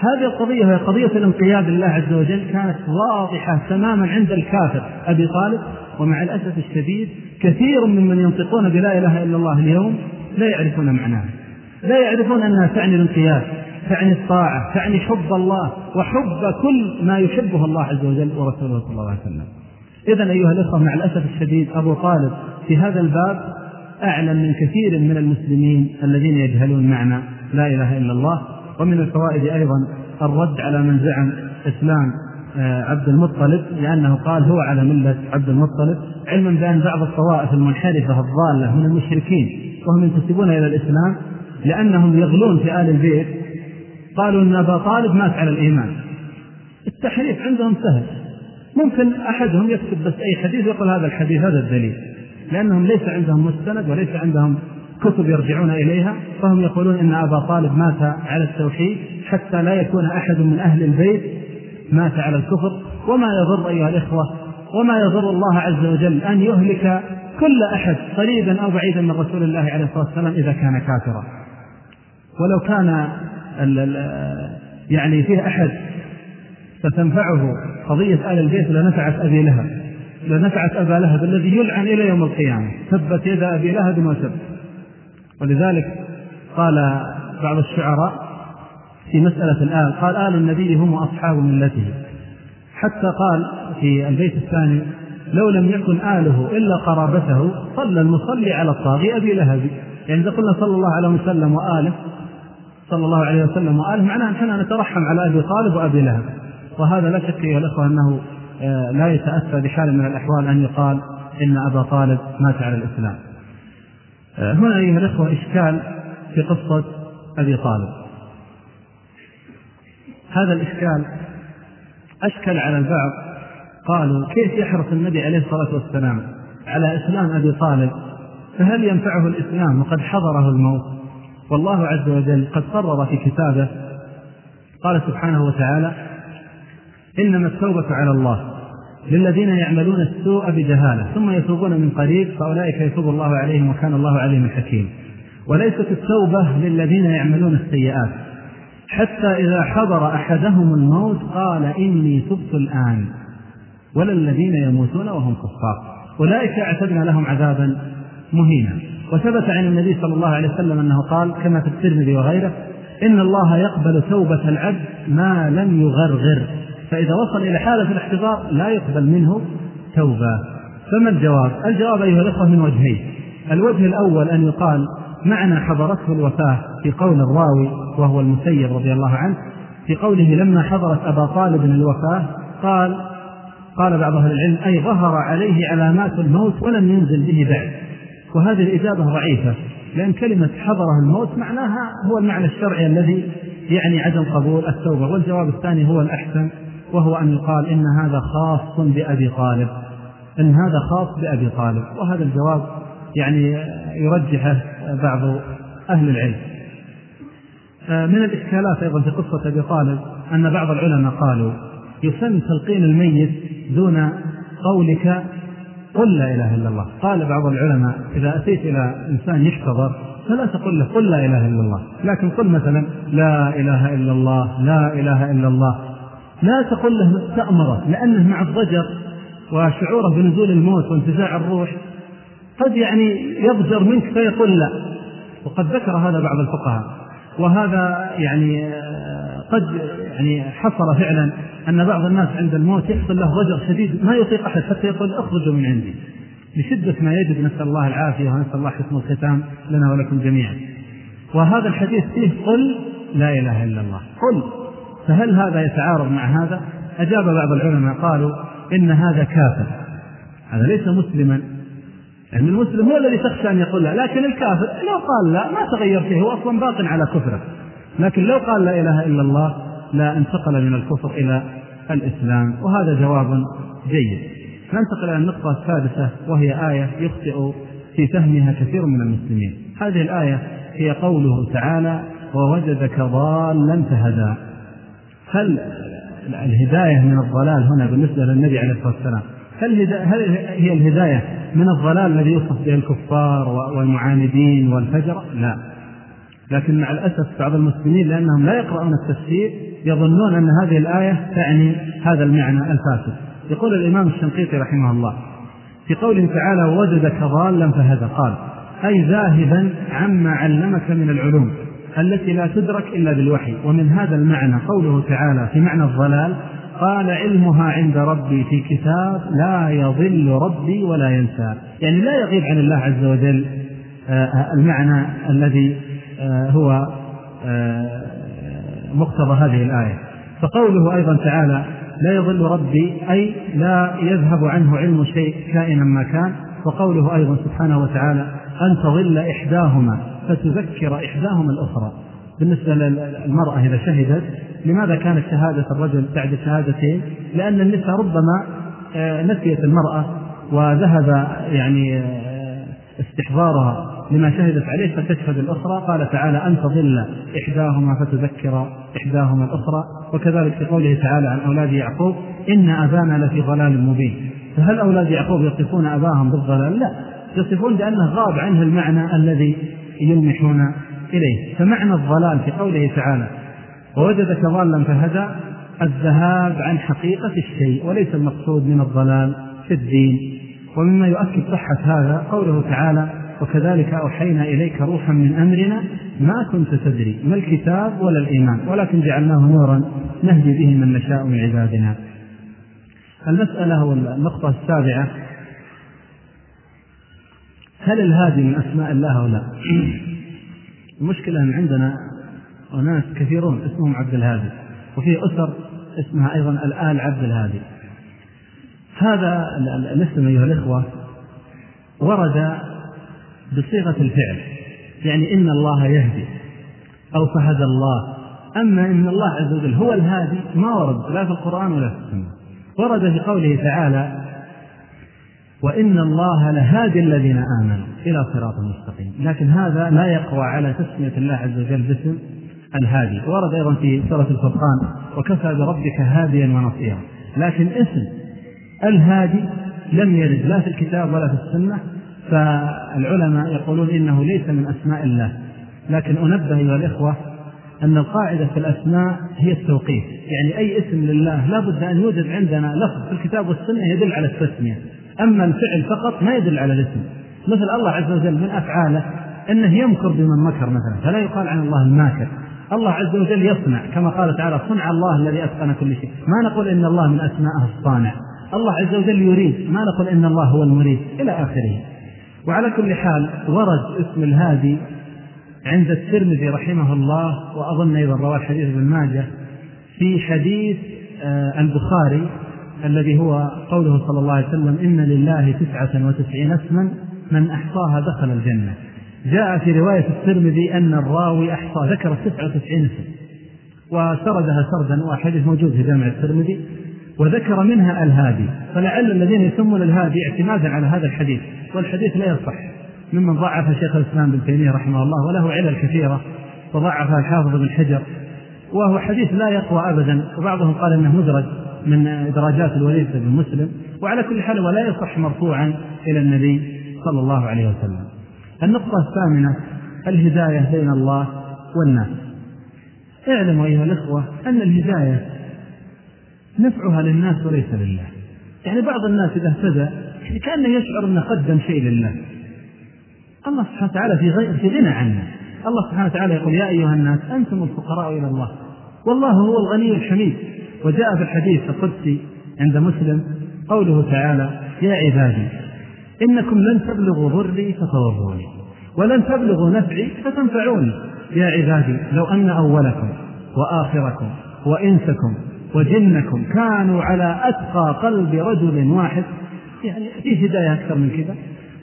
هذه القضية وهي قضية الانقياد لله عز وجل كانت واضحة تماما عند الكافر أبي طالب ومع الأسف الشديد كثير ممن ينطقون بلا إله إلا الله اليوم لا يعرفون معناها لا يعرفون أنها تعني الانقياد تعني الطاعة تعني حب الله وحب كل ما يحبه الله عز وجل ورسوله صلى الله عليه وسلم. إذا أيها الإخوة مع الأسف الشديد أبو طالب في هذا الباب أعلم من كثير من المسلمين الذين يجهلون معنى لا إله إلا الله ومن الفوائد أيضا الرد على من زعم إسلام آه، عبد المطلب لأنه قال هو على ملة عبد المطلب علما بأن بعض الطوائف المنحرفة الضالة من المشركين وهم ينتسبون إلى الإسلام لأنهم يغلون في آل البيت قالوا أن أبا طالب مات على الإيمان. التحريف عندهم سهل. ممكن أحدهم يكتب بس أي حديث يقول هذا الحديث هذا الدليل لأنهم ليس عندهم مستند وليس عندهم كتب يرجعون إليها فهم يقولون إن أبا طالب مات على التوحيد حتى لا يكون أحد من أهل البيت مات على الكفر. وما يضر أيها الإخوة وما يضر الله عز وجل أن يهلك كل أحد قريبا أو بعيدا من رسول الله عليه الصلاة والسلام إذا كان كافرا. ولو كان يعني فيه أحد ستنفعه قضية آل البيت لنفعت أبي لهب لنفعت أبا لهب الذي يلعن إلى يوم القيامة ثبت يد أبي لهب وسب ولذلك قال بعض الشعراء في مسألة الآل قال آل النبي هم أصحاب ملته. حتى قال في البيت الثاني لو لم يكن آله إلا قرابته صلى المصلي على الطاغي أبي لهب. يعني إذا قلنا صلى الله عليه وسلم وآله صلى الله عليه وسلم وآله معناه أننا نترحم على أبي طالب وأبي لهب. وهذا لا شك أيها الأخوة أنه آه، لا يتأتى بحال من الأحوال أن يقال إن أبا طالب مات على الإسلام. هنا أيها الأخوة إشكال في قصة أبي طالب. هذا الإشكال أشكل على البعض قالوا كيف يحرص النبي عليه الصلاة والسلام على إسلام أبي طالب؟ فهل ينفعه الإسلام وقد حضره الموت؟ والله عز وجل قد قرر في كتابه قال سبحانه وتعالى إنما التوبة على الله. للذين يعملون السوء بجهالة ثم يتوبون من قريب فأولئك يتوب الله عليهم وكان الله عليهم حكيم. وليست التوبة للذين يعملون السيئات. حتى إذا حضر أحدهم الموت قال إني تبت الآن. ولا الذين يموتون وهم كفار. أولئك اعتدنا لهم عذابا مهينا. وثبت عن النبي صلى الله عليه وسلم أنه قال كما في الترمذي وغيره إن الله يقبل توبة العبد ما لم يغرغر. فإذا وصل إلى حالة الاحتضار لا يقبل منه توبة. فما الجواب؟ الجواب أيها الأخوة من وجهين. الوجه الأول أن يقال معنى حضرته الوفاة في قول الراوي وهو المسيب رضي الله عنه في قوله لما حضرت أبا طالب الوفاة قال قال بعض أهل العلم أي ظهر عليه علامات الموت ولم ينزل به بعد. وهذه الإجابة ضعيفة لأن كلمة حضره الموت معناها هو المعنى الشرعي الذي يعني عدم قبول التوبة والجواب الثاني هو الأحسن. وهو أن يقال إن هذا خاص بأبي طالب أن هذا خاص بأبي طالب. وهذا الجواب يعني يرجحه بعض أهل العلم. من الإشكالات أيضا في قصة أبي طالب أن بعض العلماء قالوا يسن تلقين الميت دون قولك قل لا إله إلا الله. قال بعض العلماء إذا أتيت إلى إنسان يحتضر فلا تقل له قل لا إله إلا الله لكن قل مثلا لا إله إلا الله لا إله إلا الله. لا تقل له تأمره لأنه مع الضجر وشعوره بنزول الموت وانتزاع الروح قد يعني يضجر منك فيقول لا. وقد ذكر هذا بعض الفقهاء. وهذا يعني قد يعني حصل فعلا أن بعض الناس عند الموت يحصل له ضجر شديد ما يطيق أحد حتى يقول أخرجوا من عندي. لشدة ما يجد نسأل الله العافية ونسأل الله حسن الختام لنا ولكم جميعا. وهذا الحديث فيه قل لا إله إلا الله. قل. فهل هذا يتعارض مع هذا؟ أجاب بعض العلماء قالوا إن هذا كافر. هذا ليس مسلما. لأن المسلم هو الذي تخشى أن يقول لا لكن الكافر لو قال لا ما تغير فيه هو أصلا باق على كفره. لكن لو قال لا إله إلا الله لا انتقل من الكفر إلى الإسلام. وهذا جواب جيد. ننتقل إلى النقطة السادسة وهي آية يخطئ في فهمها كثير من المسلمين. هذه الآية هي قوله تعالى ووجدك ضالا فهدى. هل الهداية من الضلال هنا بالنسبة للنبي عليه الصلاة والسلام؟ هل, هل هي الهداية من الضلال الذي يوصف به الكفار والمعاندين والفجر؟ لا. لكن مع الأسف بعض المسلمين لأنهم لا يقرؤون التفسير يظنون أن هذه الآية تعني هذا المعنى الفاسد. يقول الإمام الشنقيطي رحمه الله في قوله تعالى وجدك ضالا فهذا. قال أي ذاهبا عما علمك من العلوم. التي لا تدرك إلا بالوحي. ومن هذا المعنى قوله تعالى في معنى الضلال قال علمها عند ربي في كتاب لا يضل ربي ولا ينسى. يعني لا يغيب عن الله عز وجل آه، المعنى الذي آه، هو آه، مقتضى هذه الآية. فقوله أيضا تعالى لا يضل ربي أي لا يذهب عنه علم شيء كائنا ما كان. وقوله أيضا سبحانه وتعالى أن تضل إحداهما. فتذكر إحداهما الأخرى. بالنسبة للمرأة إذا شهدت لماذا كانت شهادة الرجل بعد شهادتين؟ لأن النساء ربما آه، نسيت المرأة وذهب يعني استحضارها لما شهدت عليه فتشهد الأخرى. قال تعالى أن تضل إحداهما فتذكر إحداهما الأخرى. وكذلك في قوله تعالى عن أولاد يعقوب إن أبانا لفي ضلال مبين. فهل أولاد يعقوب يصفون أباهم بالضلال؟ لا. يصفون بأنه غاب عنه المعنى الذي يلمحون إليه. فمعنى الضلال في قوله تعالى ووجدك ضالا فهدى الذهاب عن حقيقة الشيء وليس المقصود من الضلال في الدين. ومما يؤكد صحة هذا قوله تعالى وكذلك أوحينا إليك روحا من أمرنا ما كنت تدري ما الكتاب ولا الإيمان ولكن جعلناه نورا نهدي به من نشاء من عبادنا. المسألة والنقطة السابعة هل الهادي من أسماء الله أو لا؟ المشكلة أن عندنا أناس كثيرون اسمهم عبد الهادي وفي أسر اسمها أيضا الآل عبد الهادي. هذا الاسم أيها الإخوة ورد بصيغة الفعل يعني إن الله يهدي أو فهدى الله. أما إن الله عز وجل هو الهادي ما ورد لا في القرآن ولا في السنة. ورد في قوله تعالى وإن الله لهادي الذين آمنوا إلى صراط مستقيم. لكن هذا لا يقوى على تسمية الله عز وجل باسم الهادي. ورد أيضا في سورة الفرقان وكفى بربك هاديا ونصيرا لكن اسم الهادي لم يرد لا في الكتاب ولا في السنة. فالعلماء يقولون إنه ليس من أسماء الله. لكن أنبه أيها الإخوة أن القاعدة في الأسماء هي التوقيف يعني أي اسم لله لا بد أن يوجد عندنا لفظ في الكتاب والسنة يدل على التسمية. أما الفعل فقط ما يدل على الاسم. مثل الله عز وجل من أفعاله أنه يمكر بمن مكر مثلا فلا يقال عن الله الماكر. الله عز وجل يصنع كما قال تعالى صنع الله الذي أتقن كل شيء. ما نقول إن الله من أسمائه الصانع. الله عز وجل يريد ما نقول إن الله هو المريد إلى آخره. وعلى كل حال ورد اسم الهادي عند الترمذي رحمه الله وأظن أيضا رواه حديث ابن ماجه في حديث آه، البخاري الذي هو قوله صلى الله عليه وسلم إن لله تسعة وتسعين اسما من أحصاها دخل الجنة. جاء في رواية الترمذي أن الراوي أحصى ذكر التسعة وتسعين اسم وسردها سردا وحديث موجود في جامع الترمذي وذكر منها الهادي. فلعل الذين يسمون الهادي اعتمادا على هذا الحديث والحديث لا يصح. ممن ضعف شيخ الإسلام ابن تيمية رحمه الله وله علل كثيرة وضعفها الحافظ بن حجر وهو حديث لا يقوى أبدا. وبعضهم قال إنه مدرج. من إدراجات الوليد بن مسلم وعلى كل حال ولا يصح مرفوعا إلى النبي صلى الله عليه وسلم. النقطة الثامنة الهداية بين الله والناس. اعلموا أيها الإخوة أن الهداية نفعها للناس وليس لله. يعني بعض الناس إذا اهتدى يعني كأنه يشعر أنه قدم شيء لله. الله سبحانه وتعالى في غير في غنى عنا. الله سبحانه وتعالى يقول يا أيها الناس أنتم الفقراء إلى الله والله هو الغني الحميد وجاء في الحديث القدسي عند مسلم قوله تعالى يا عبادي إنكم لن تبلغوا ضري فتضروني ولن تبلغوا نفعي فتنفعوني. يا عبادي لو أن أولكم وآخركم وإنسكم وجنكم كانوا على أتقى قلب رجل واحد. يعني في هداية أكثر من كذا.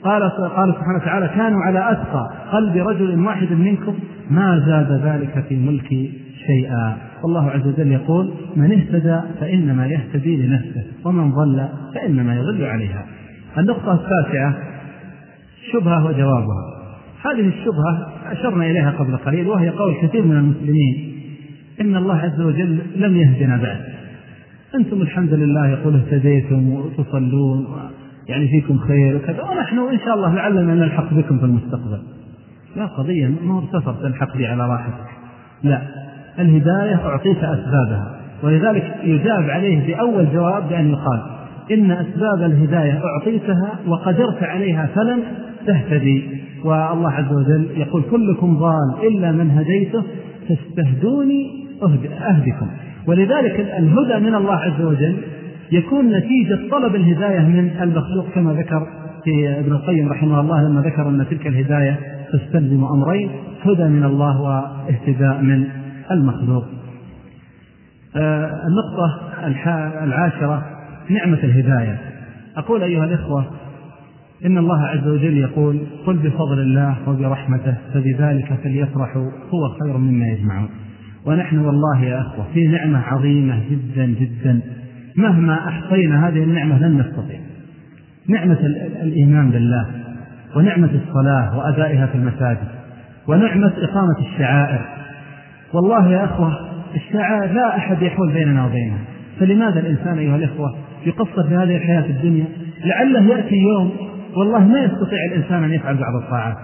قال قال سبحانه وتعالى كانوا على أتقى قلب رجل واحد منكم. ما زاد ذلك في ملكي شيئا. والله عز وجل يقول من اهتدى فإنما يهتدي لنفسه ومن ضل فإنما يضل عليها. النقطة التاسعة شبهة وجوابها. هذه الشبهة أشرنا إليها قبل قليل وهي قول كثير من المسلمين إن الله عز وجل لم يهدنا بعد. أنتم الحمد لله يقول اهتديتم وتصلون يعني فيكم خير وكذا ونحن إن شاء الله لعلنا نلحق بكم في المستقبل. لا قضية ما هو سفر تلحق بي على راحتك. لا. الهداية أعطيك أسبابها. ولذلك يجاب عليه في أول جواب بأن يقال إن أسباب الهداية أعطيتها وقدرت عليها فلم تهتدي. والله عز وجل يقول كلكم ضال إلا من هديته فاستهدوني أهدكم. ولذلك الهدى من الله عز وجل يكون نتيجة طلب الهداية من المخلوق كما ذكر في ابن القيم رحمه الله لما ذكر أن تلك الهداية تستلزم أمرين هدى من الله واهتداء من المخلوق آه، النقطة العاشرة نعمة الهداية. أقول أيها الإخوة إن الله عز وجل يقول قل بفضل الله وبرحمته فبذلك فليفرحوا هو خير مما يجمعون. ونحن والله يا أخوة في نعمة عظيمة جدا جدا. مهما أحصينا هذه النعمة لن نستطيع. نعمة الإيمان بالله ونعمة الصلاة وأدائها في المساجد ونعمة إقامة الشعائر والله يا أخوة الشعائر لا أحد يحول بيننا وبينها فلماذا الإنسان أيها الإخوة يقصر في هذه الحياة الدنيا؟ لعله يأتي يوم والله ما يستطيع الإنسان أن يفعل بعض الطاعات.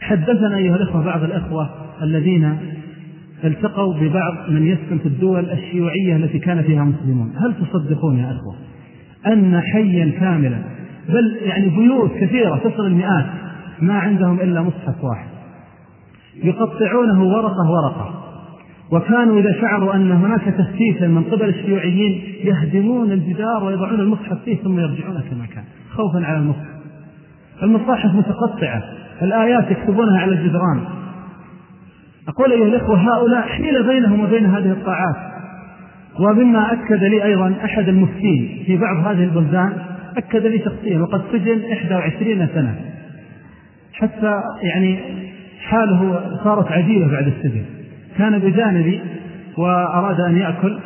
حدثنا أيها الإخوة بعض الإخوة الذين التقوا ببعض من يسكن في الدول الشيوعية التي كان فيها مسلمون. هل تصدقون يا أخوة أن حيا كاملا بل يعني بيوت كثيرة تصل المئات ما عندهم إلا مصحف واحد يقطعونه ورقة ورقة. وكانوا إذا شعروا أن هناك تفتيشا من قبل الشيوعيين يهدمون الجدار ويضعون المصحف فيه ثم يرجعون كما كان خوفا على المصحف المصاحف متقطعة الآيات يكتبونها على الجدران. أقول أيها الإخوة هؤلاء حيل بينهم وبين هذه الطاعات. ومما أكد لي أيضا أحد المفتين في بعض هذه البلدان أكد لي شخصيا وقد سجن 21 سنة. حتى يعني حاله صارت عجيبة بعد السجن. كان بجانبي وأراد أن يأكل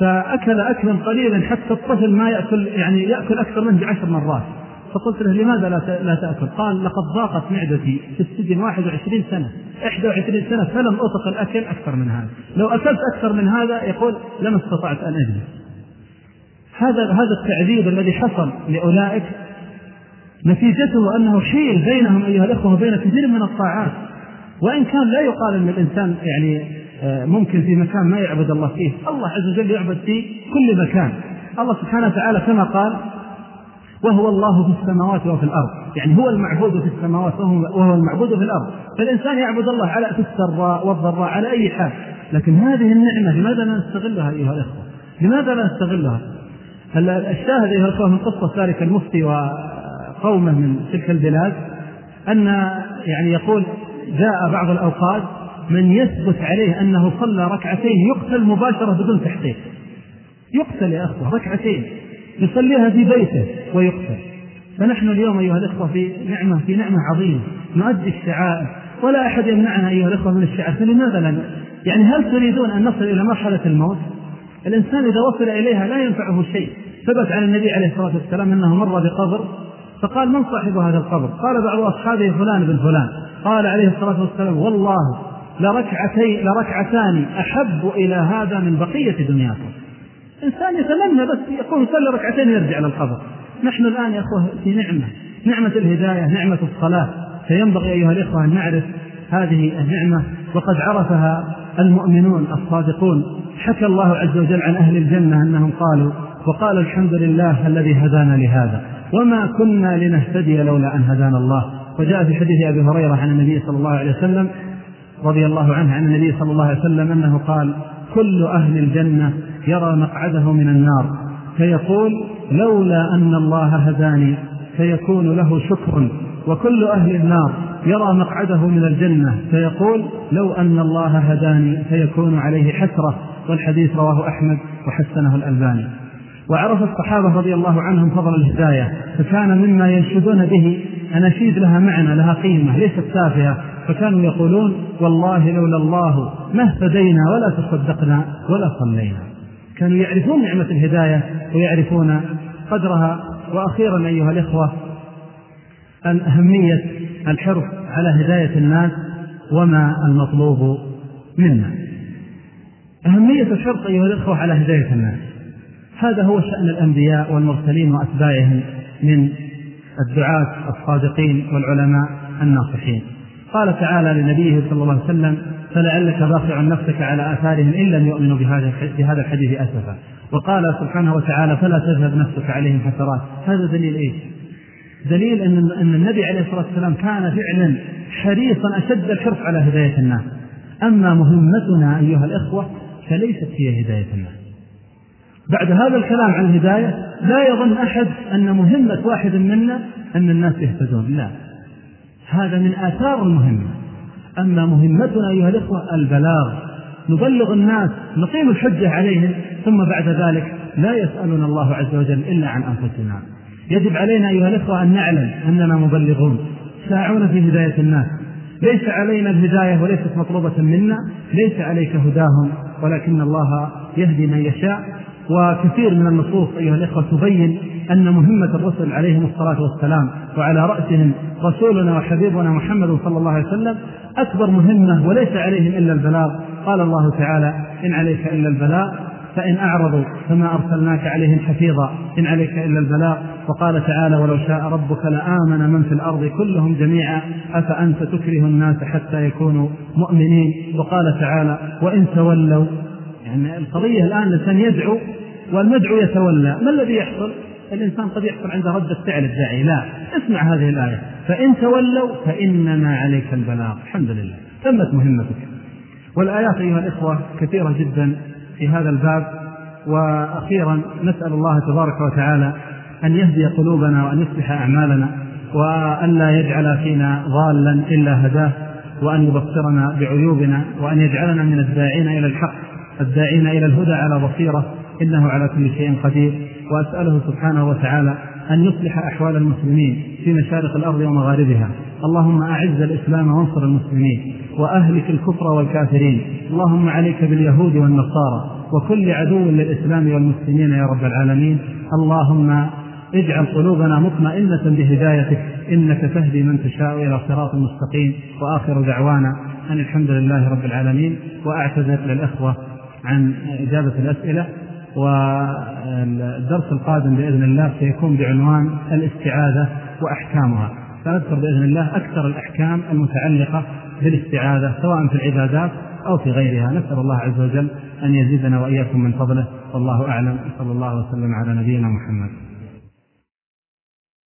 فأكل أكلا قليلا حتى الطفل ما يأكل يعني يأكل أكثر منه بعشر مرات. فقلت له لماذا لا تأكل؟ قال لقد ضاقت معدتي في السجن 21 سنة 21 سنة فلم أطق الأكل أكثر من هذا. لو أكلت أكثر من هذا يقول لما استطعت أن أجلس هذا هذا التعذيب الذي حصل لأولئك نتيجته أنه حيل بينهم أيها الأخوة وبين كثير من الطاعات. وإن كان لا يقال أن الإنسان يعني آه، ممكن في مكان ما يعبد الله فيه. الله عز وجل يعبد في كل مكان. الله سبحانه وتعالى كما قال وهو الله في السماوات وفي الأرض. يعني هو المعبود في السماوات وهو المعبود في الأرض. فالإنسان يعبد الله على في السراء والضراء على أي حال. لكن هذه النعمة لماذا لا نستغلها أيها الأخوة؟ لماذا لا نستغلها؟ الشاهد أيها الأخوة من قصة ذلك المفتي وقومه من تلك البلاد أن يعني يقول جاء بعض الأوقات من يثبت عليه أنه صلى ركعتين يقتل مباشرة بدون تحقيق. يقتل يا أخوة ركعتين يصليها في بيته ويقتل. فنحن اليوم أيها الإخوة في نعمة في نعمة عظيمة. نؤدي الشعائر. ولا أحد يمنعنا أيها الإخوة من الشعائر. فلماذا لا؟ يعني هل تريدون أن نصل إلى مرحلة الموت؟ الإنسان إذا وصل إليها لا ينفعه شيء. ثبت عن النبي عليه الصلاة والسلام أنه مر بقبر فقال من صاحب هذا القبر؟ قال بعض أصحابه فلان بن فلان. قال عليه الصلاة والسلام والله لركعتين لركعتان أحب إلى هذا من بقية دنياكم. إنسان يتمنى بس يقول يصلي ركعتين ويرجع للقبر. نحن الآن يا أخوة في نعمة. نعمة الهداية نعمة الصلاة. فينبغي أيها الإخوة أن نعرف هذه النعمة وقد عرفها المؤمنون الصادقون. حكى الله عز وجل عن أهل الجنة أنهم قالوا وقال الحمد لله الذي هدانا لهذا. وما كنا لنهتدي لولا أن هدانا الله. وجاء في حديث أبي هريرة عن النبي صلى الله عليه وسلم رضي الله عنه عن النبي صلى الله عليه وسلم أنه قال كل أهل الجنة يرى مقعده من النار فيقول لولا أن الله هداني فيكون له شكر وكل أهل النار يرى مقعده من الجنة فيقول لو أن الله هداني فيكون عليه حسرة والحديث رواه أحمد وحسنه الألباني وعرف الصحابة رضي الله عنهم فضل الهداية فكان مما ينشدون به أناشيد لها معنى لها قيمة ليست تافهة. فكانوا يقولون والله لولا الله ما اهتدينا ولا تصدقنا ولا صلينا. كانوا يعرفون نعمة الهداية ويعرفون قدرها. وأخيرا أيها الإخوة أن أهمية الحرص على هداية الناس وما المطلوب منا. أهمية الحرص أيها الإخوة على هداية الناس. هذا هو شأن الأنبياء والمرسلين وأتباعهم من الدعاة الصادقين والعلماء الناصحين. قال تعالى لنبيه صلى الله عليه وسلم فلعلك باخع نفسك على آثارهم إن لم يؤمنوا بهذا بهذا الحديث أسفا. وقال سبحانه وتعالى فلا تذهب نفسك عليهم حسرات. هذا دليل إيش؟ دليل أن أن النبي عليه الصلاة والسلام كان فعلا حريصا أشد الحرص على هداية الناس. أما مهمتنا أيها الإخوة فليست هي هداية الناس. بعد هذا الكلام عن الهداية لا يظن أحد أن مهمة واحد منا أن الناس يهتدون لا. هذا من آثار المهمة. أما مهمتنا أيها الإخوة البلاغ نبلغ الناس نقيم الحجة عليهم ثم بعد ذلك لا يسألنا الله عز وجل إلا عن أنفسنا. يجب علينا أيها الإخوة أن نعلم أننا مبلغون ساعون في هداية الناس. ليس علينا الهداية وليست مطلوبة منا ليس عليك هداهم ولكن الله يهدي من يشاء وكثير من النصوص أيها الإخوة تبين أن مهمة الرسل عليهم الصلاة والسلام وعلى رأسهم رسولنا وحبيبنا محمد صلى الله عليه وسلم أكبر مهمة وليس عليهم إلا البلاغ. قال الله تعالى إن عليك إلا البلاغ فإن أعرضوا فما أرسلناك عليهم حفيظا. إن عليك إلا البلاغ وقال تعالى ولو شاء ربك لآمن من في الأرض كلهم جميعا أفأنت تكره الناس حتى يكونوا مؤمنين؟ وقال تعالى وإن تولوا يعني القضية الآن الإنسان يدعو والمدعو يتولى. ما الذي يحصل؟ الإنسان قد يحصل عنده ردة فعل الداعي. لا اسمع هذه الآية. فإن تولوا فإنما عليك البلاغ. الحمد لله. تمت مهمتك. والآيات أيها الإخوة كثيرة جدا في هذا الباب. وأخيرا نسأل الله تبارك وتعالى أن يهدي قلوبنا وأن يصلح أعمالنا وأن لا يجعل فينا ضالا إلا هداه وأن يبصرنا بعيوبنا وأن يجعلنا من الداعين إلى الحق الداعين إلى الهدى على بصيرة. إنه على كل شيء قدير وأسأله سبحانه وتعالى أن يصلح أحوال المسلمين في مشارق الأرض ومغاربها. اللهم أعز الإسلام وانصر المسلمين وأهلك الكفر والكافرين. اللهم عليك باليهود والنصارى وكل عدو للإسلام والمسلمين يا رب العالمين. اللهم اجعل قلوبنا مطمئنة بهدايتك إنك تهدي من تشاء إلى صراط مستقيم. وآخر دعوانا أن الحمد لله رب العالمين وأعتذر للإخوة عن إجابة الأسئلة. والدرس القادم بإذن الله سيكون بعنوان الاستعاذة وأحكامها. سنذكر بإذن الله أكثر الأحكام المتعلقة بالاستعاذة سواء في العبادات أو في غيرها. نسأل الله عز وجل أن يزيدنا وإياكم من فضله. والله أعلم. صلى الله وسلم على نبينا محمد.